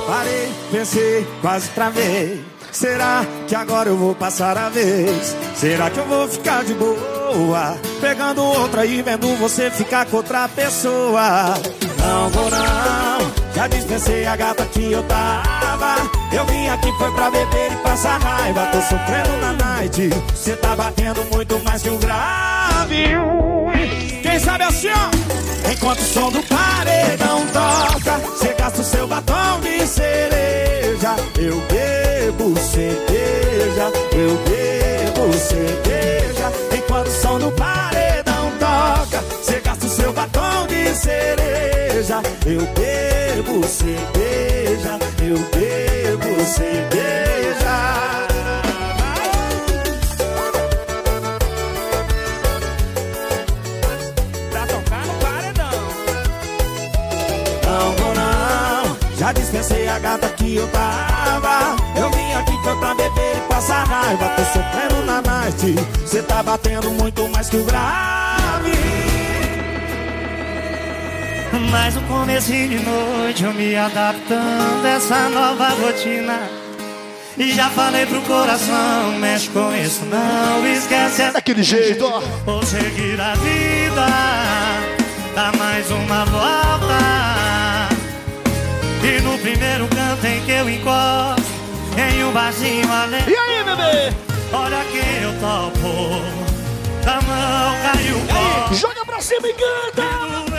Parei, pensei, quase travei. Será que agora eu vou passar a vez? Será que eu vou ficar de boa? Pegando outra e vendo você ficar com outra pessoa. Não vou não, já dispensei a gata que eu tava. Eu vim aqui foi pra beber e passar raiva. Tô sofrendo na night. Cê tá batendo muito mais que um grave. Quem sabe assim, ó? Enquanto o som do paredão toca, cê gasta o seu batom de cereja. Eu bebo cerveja, eu bebo bebo cerveja, eu bebo cerveja. Pra tocar no paredão. Não vou não, já dispensei a gata que eu tava. Eu vim aqui foi pra beber e passar raiva. Tô sofrendo na night, cê tá batendo muito mais que o grave. Mas no começo de noite eu me adaptando a essa nova rotina. E já falei pro coração, mexe com isso não Esquece Daquele jeito, ó. Vou seguir a vida Dá mais uma volta. E no primeiro canto em que eu encosto Em um barzinho além E aí, bebê? Olha quem eu topo Da mão caiu o pó Joga pra cima e canta!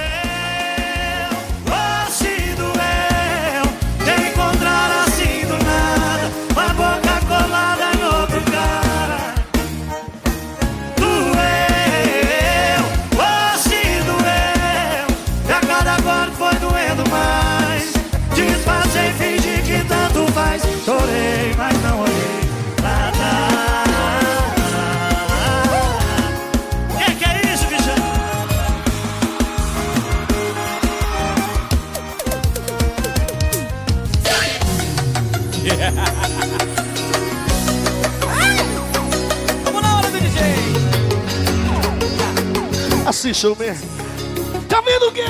Assim, showman. Tá vendo o quê?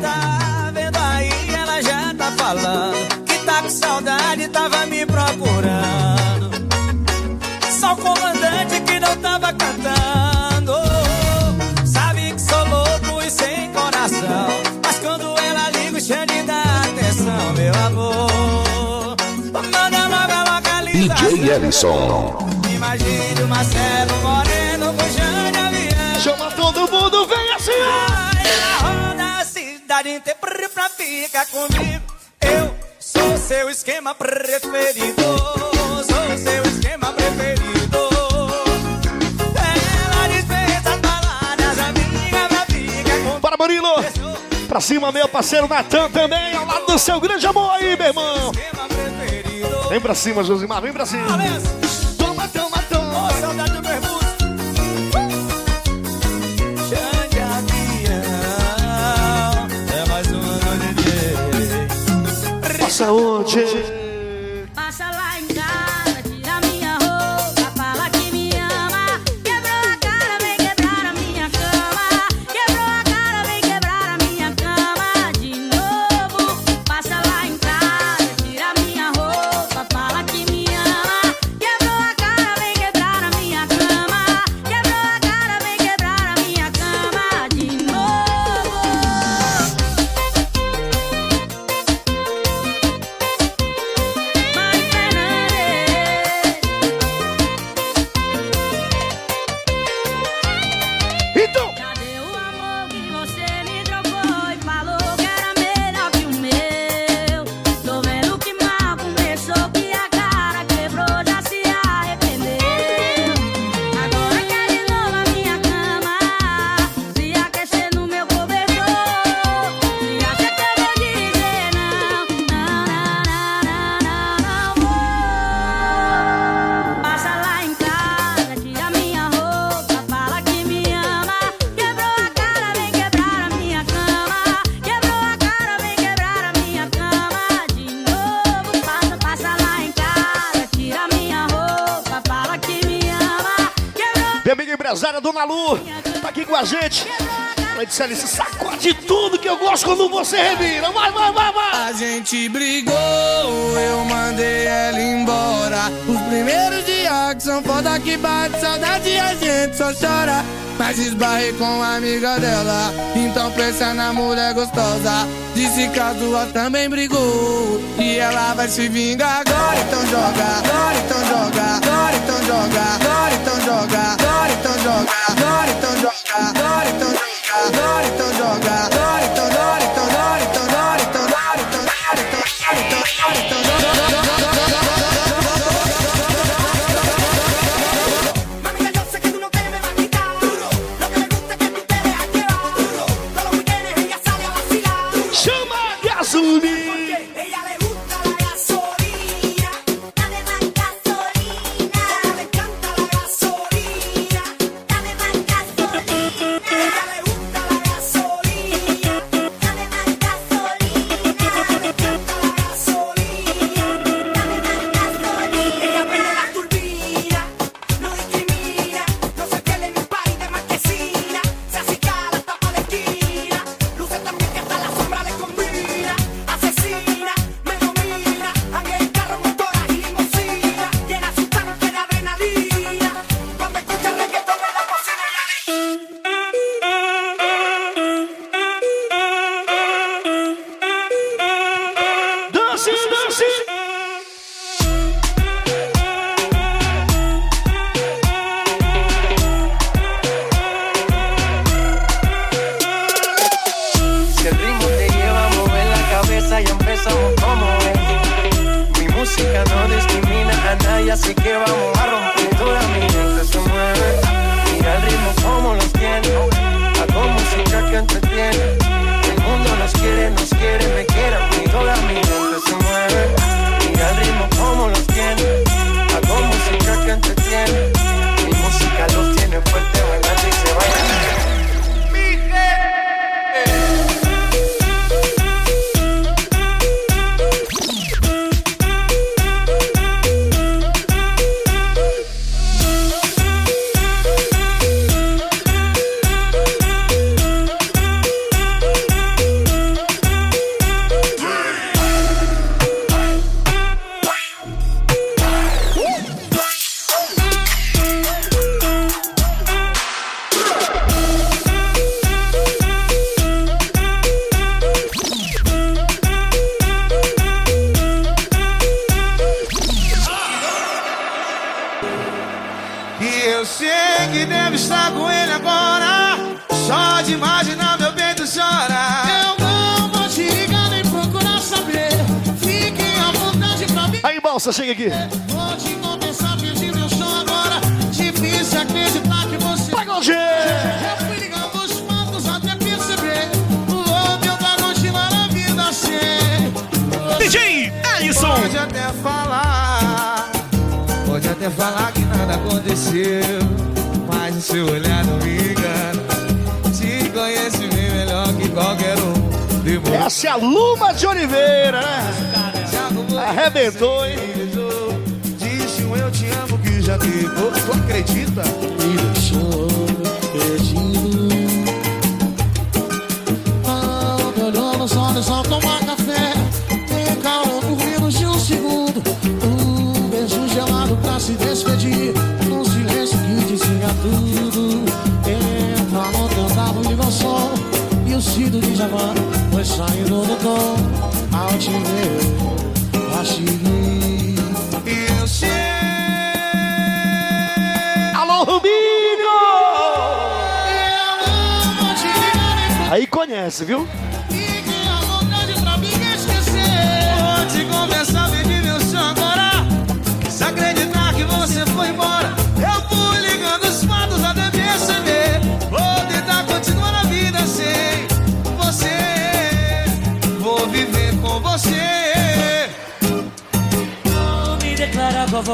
Tá vendo aí, ela já tá falando Que tá com saudade, tava me procurando Só o comandante que não tava cantando Sabe que sou louco e sem coração Mas quando ela liga, o Xande dá atenção, meu amor Manda logo a localização DJ Ellison. Imagine o Marcelo 40 pra ficar comigo. Eu sou seu esquema preferido. Sou seu esquema preferido. Ela as baladas, amiga. Para Murilo! Pra cima, meu parceiro Natan também, ao lado do seu grande amor aí, meu irmão. Vem pra cima, Josimar, vem pra cima. Valeu. No DJ Passa Marcelice, sacode tudo que eu gosto quando você revira. Vai, vai, vai, vai. A gente brigou, eu mandei ela embora. Os primeiros dias que são foda que bate saudade e a gente só chora. Mas esbarrei com a amiga dela, então pensa na mulher gostosa. Disse que a tua também brigou e ela vai se vingar agora, então joga. Agora, então joga. Agora, então joga. Agora, então joga. Agora, então joga. Agora, então joga. Agora, então joga adoro então jogar. adoro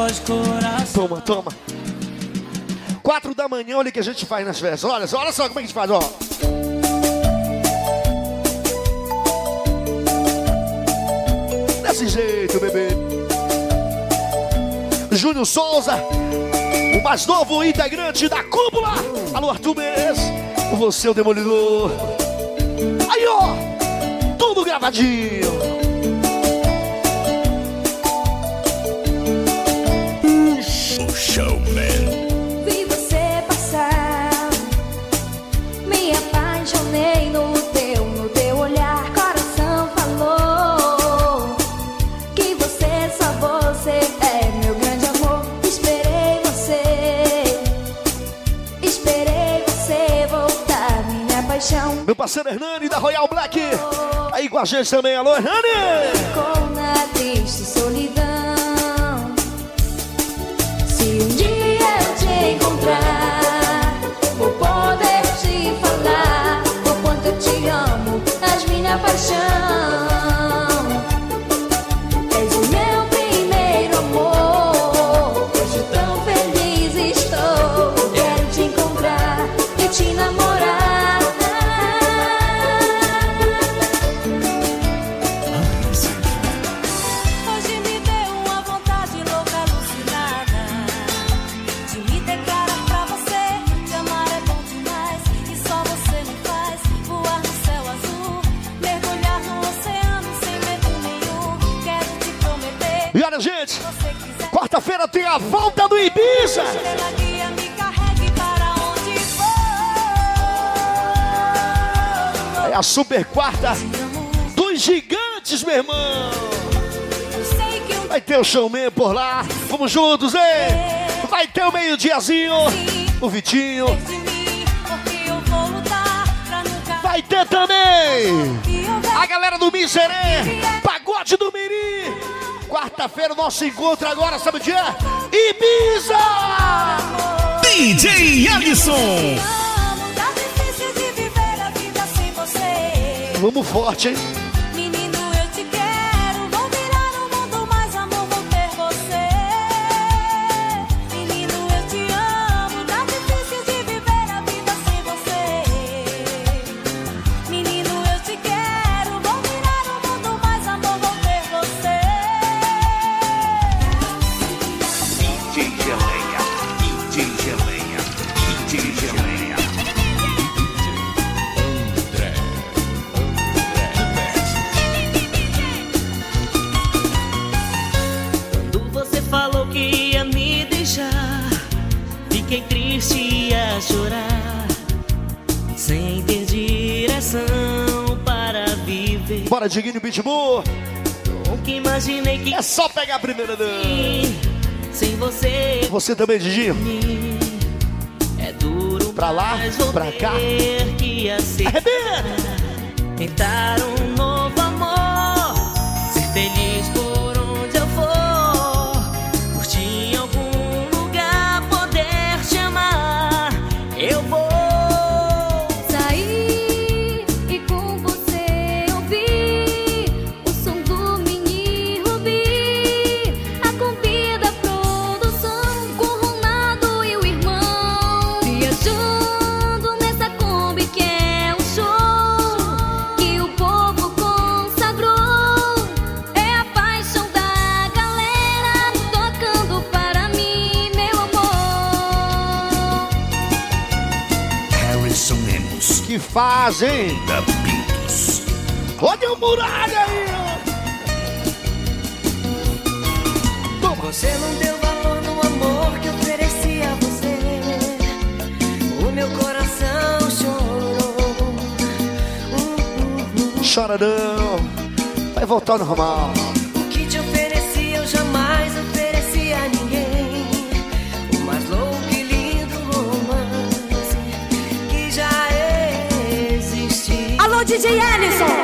voz, coração. Toma, toma. Quatro da manhã, olha o que a gente faz nas festas. Olha só, olha só como é que a gente faz, ó. Desse jeito, bebê. Júnior Souza, o mais novo integrante da cúpula. Alô, Arthur Menezes, você é o demolidor. Aí, ó, tudo gravadinho. Showman. Vi você passar, me apaixonei no teu, no teu olhar. Coração falou que você, só você é meu grande amor. Esperei você, esperei você voltar, minha paixão. Meu parceiro Hernani da Royal Black. Aí com a gente também. Alô, Hernani. Ficou na triste minha paixão. Quarta-feira tem a volta do Ibiza. É a super quarta dos gigantes, meu irmão. Vai ter o showman por lá. Vamos juntos, hein? Vai ter o meio-diazinho. O Vitinho. Vai ter também a galera do Miserê. Pagode do. Quarta-feira, o nosso encontro agora, sabe o dia? Ibiza! DJ Alisson. Tá Vamos forte, hein? DJ Geleia, DJ Geleia, DJ Geleia. Quando você falou que ia me deixar, fiquei triste a chorar, sem ter direção para viver. Bora, Diguinho Pitbull. Nunca imaginei que É só pegar a primeira dan. Sem você Você também, Diguinho. é duro Pra lá, pra cá. ter que Lemos. Que fazem. Da Pintos. Olha o muralha aí, Você não deu valor no amor que ofereci a você. O meu coração chorou. Chora não. Vai voltar ao normal. DJ Ellison!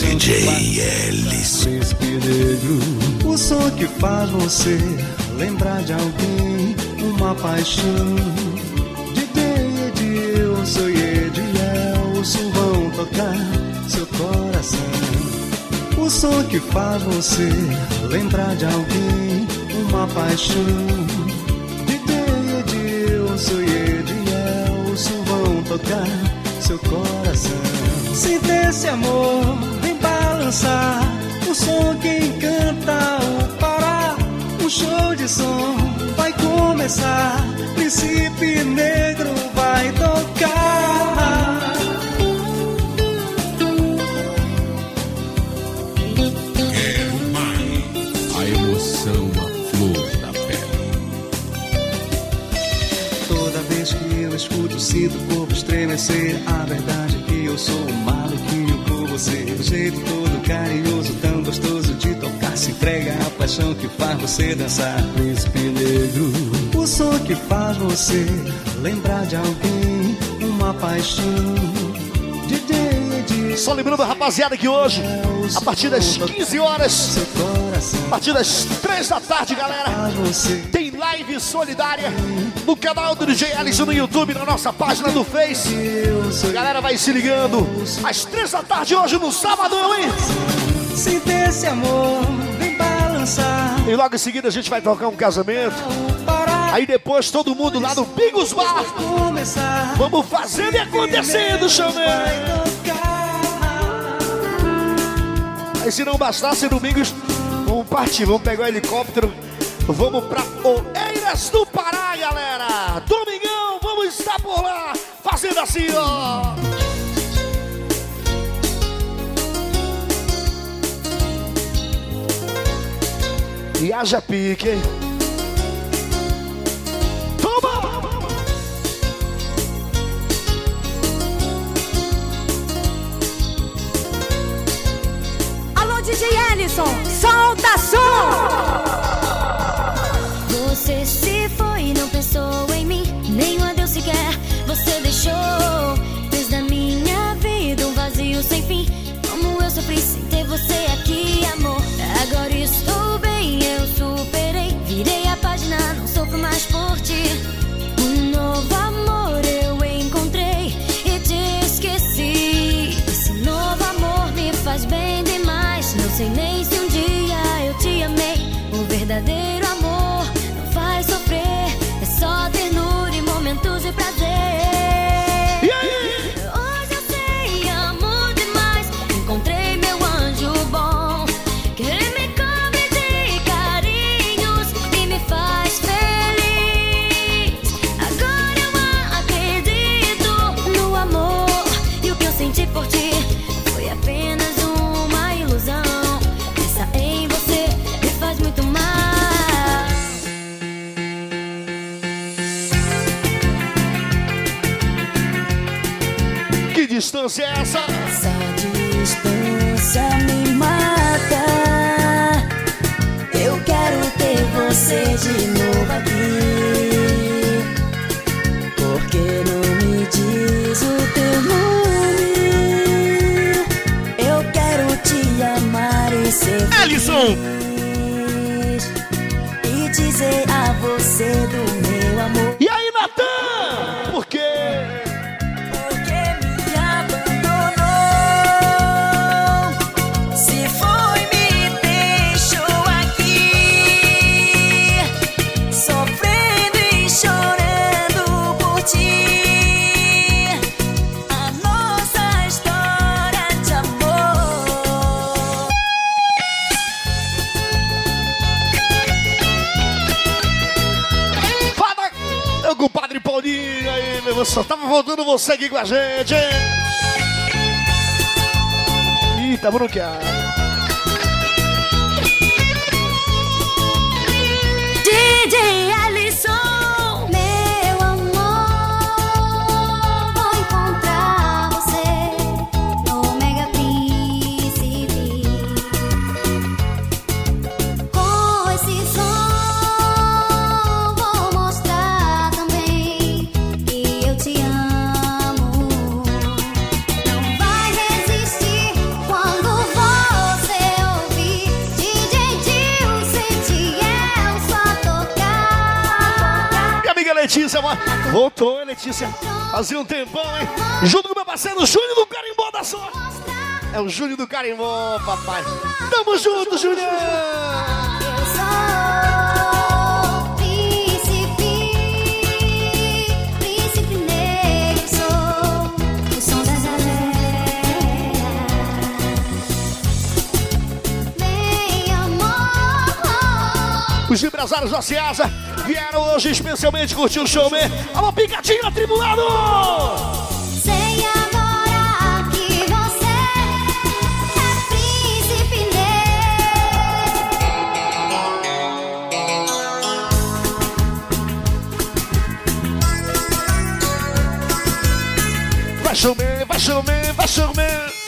DJ Ellis. O som que faz você lembrar de alguém. Uma paixão. DJ Edilson e Edielson vão tocar seu coração. O som que faz você lembrar de alguém, uma paixão. DJ Edilson e Edielson vão tocar seu coração. Sinta esse amor, O som que encanta o Pará. Um show de som vai começar. Príncipe Negro vai tocar. Quero mais. A emoção, a flor da pele. Toda vez que eu escuto, sinto o corpo estremecer. A verdade é que eu sou um maluquinho por você. O jeito todo entrega a paixão que faz você dançar. Príncipe negro, o som que faz você lembrar de alguém. Uma paixão. DJ. Só lembrando, rapaziada, que hoje, a partir das 15 horas, a partir das 3 da tarde, galera, tem live solidária no canal do DJ Alisson no YouTube, na nossa página do Face. A galera vai se ligando às 3 da tarde hoje no sabadão, hein? Sinta esse amor. E logo em seguida a gente vai tocar um casamento. Aí depois todo mundo lá no Pingos Bar. Vamos fazendo e acontecendo, chamei. Aí se não bastasse domingos, vamos partir, vamos pegar o helicóptero, vamos pra Oeiras do Pará, galera. Domingão, vamos estar por lá, fazendo assim, ó. E haja pique, hein? Toma! Alô, DJ Ellison, solta som! Você se foi e não pensou em mim, nem um adeus sequer. Você deixou, Póngase. Letícia. Fazia um tempão, hein? Junto com meu parceiro Júlio do Carimbó da Sorte. É o Júlio do Carimbó, papai. Tamo junto, Júlio! Os empresários da Ciasa Vieram hoje especialmente curtir o show, man. Alô, Picatinho atribulado! Sem você é príncipe. Vai, showman, vai, showman, vai, showman.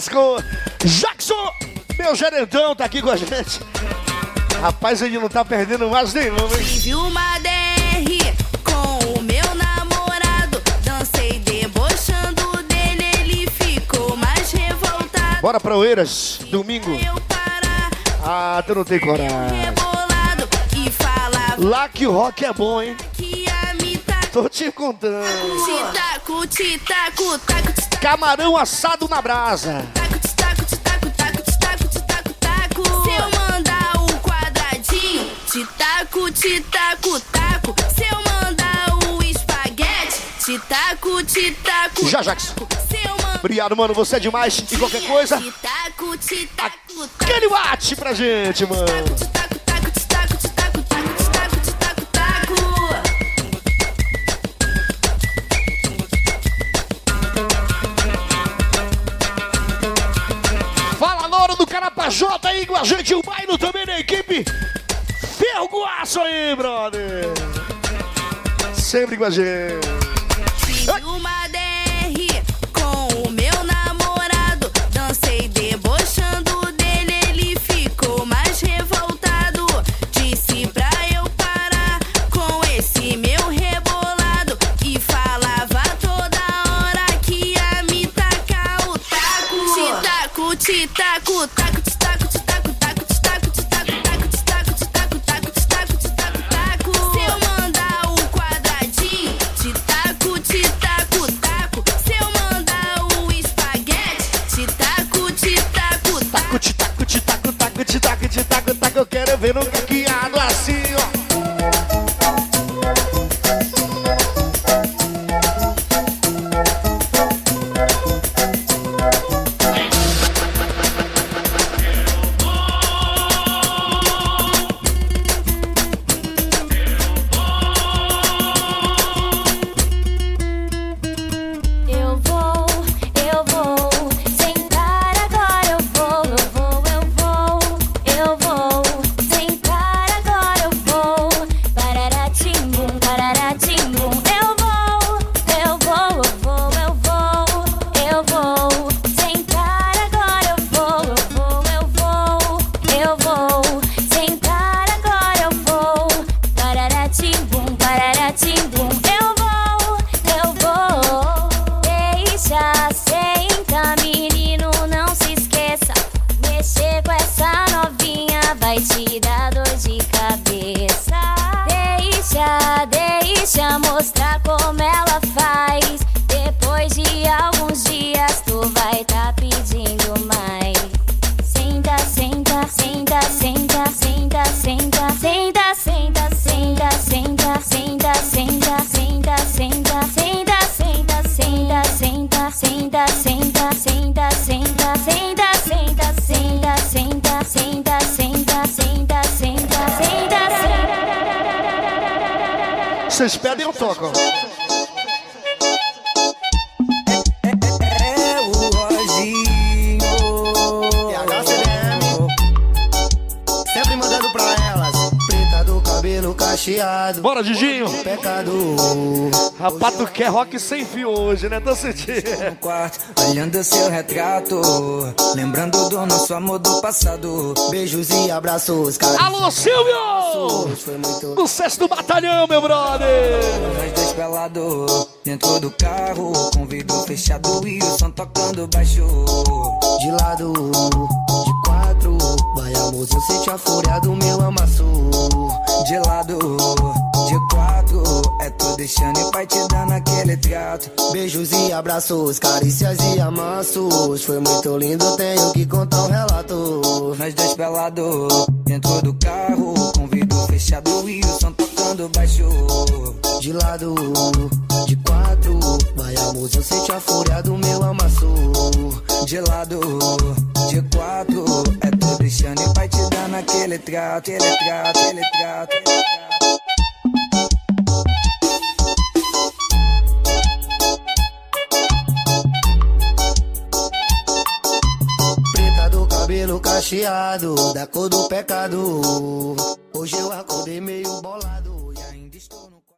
Vasco. Jackson, meu gerentão, tá aqui com a gente. Rapaz, ele não tá perdendo mais nenhum, hein? Tive uma DR com o meu namorado. Dancei debochando dele, ele ficou mais revoltado. Bora pra Oeiras, domingo. Ah, tu não tem coragem. Lá que o rock é bom, hein? Tô te contando. Titaco, titaco, taco. Camarão assado na brasa. Te taco, te taco, taco. Se eu mandar o espaguete, te taco, te taco. Já, Jackson. Obrigado, mano. Você é demais. E qualquer coisa. Te taco, te taco, taco. Aquele bate pra gente, mano. Sempre com a gente. Hoje, né? Tô sentindo. Olhando seu retrato, lembrando do nosso amor do passado. Beijos e abraços, cara. Alô, Silvio! Foi muito. Sucesso do batalhão, meu brother! Nós dois pelados, dentro do carro, com vidro fechado e o som tocando baixo. De lado, de quatro. Vai, amorzinho, sente a fúria do meu amasso. De lado, deixando e pai te dando aquele trato. Beijos e abraços, carícias e amassos. Foi muito lindo, tenho que contar um relato. Nós dois pelados,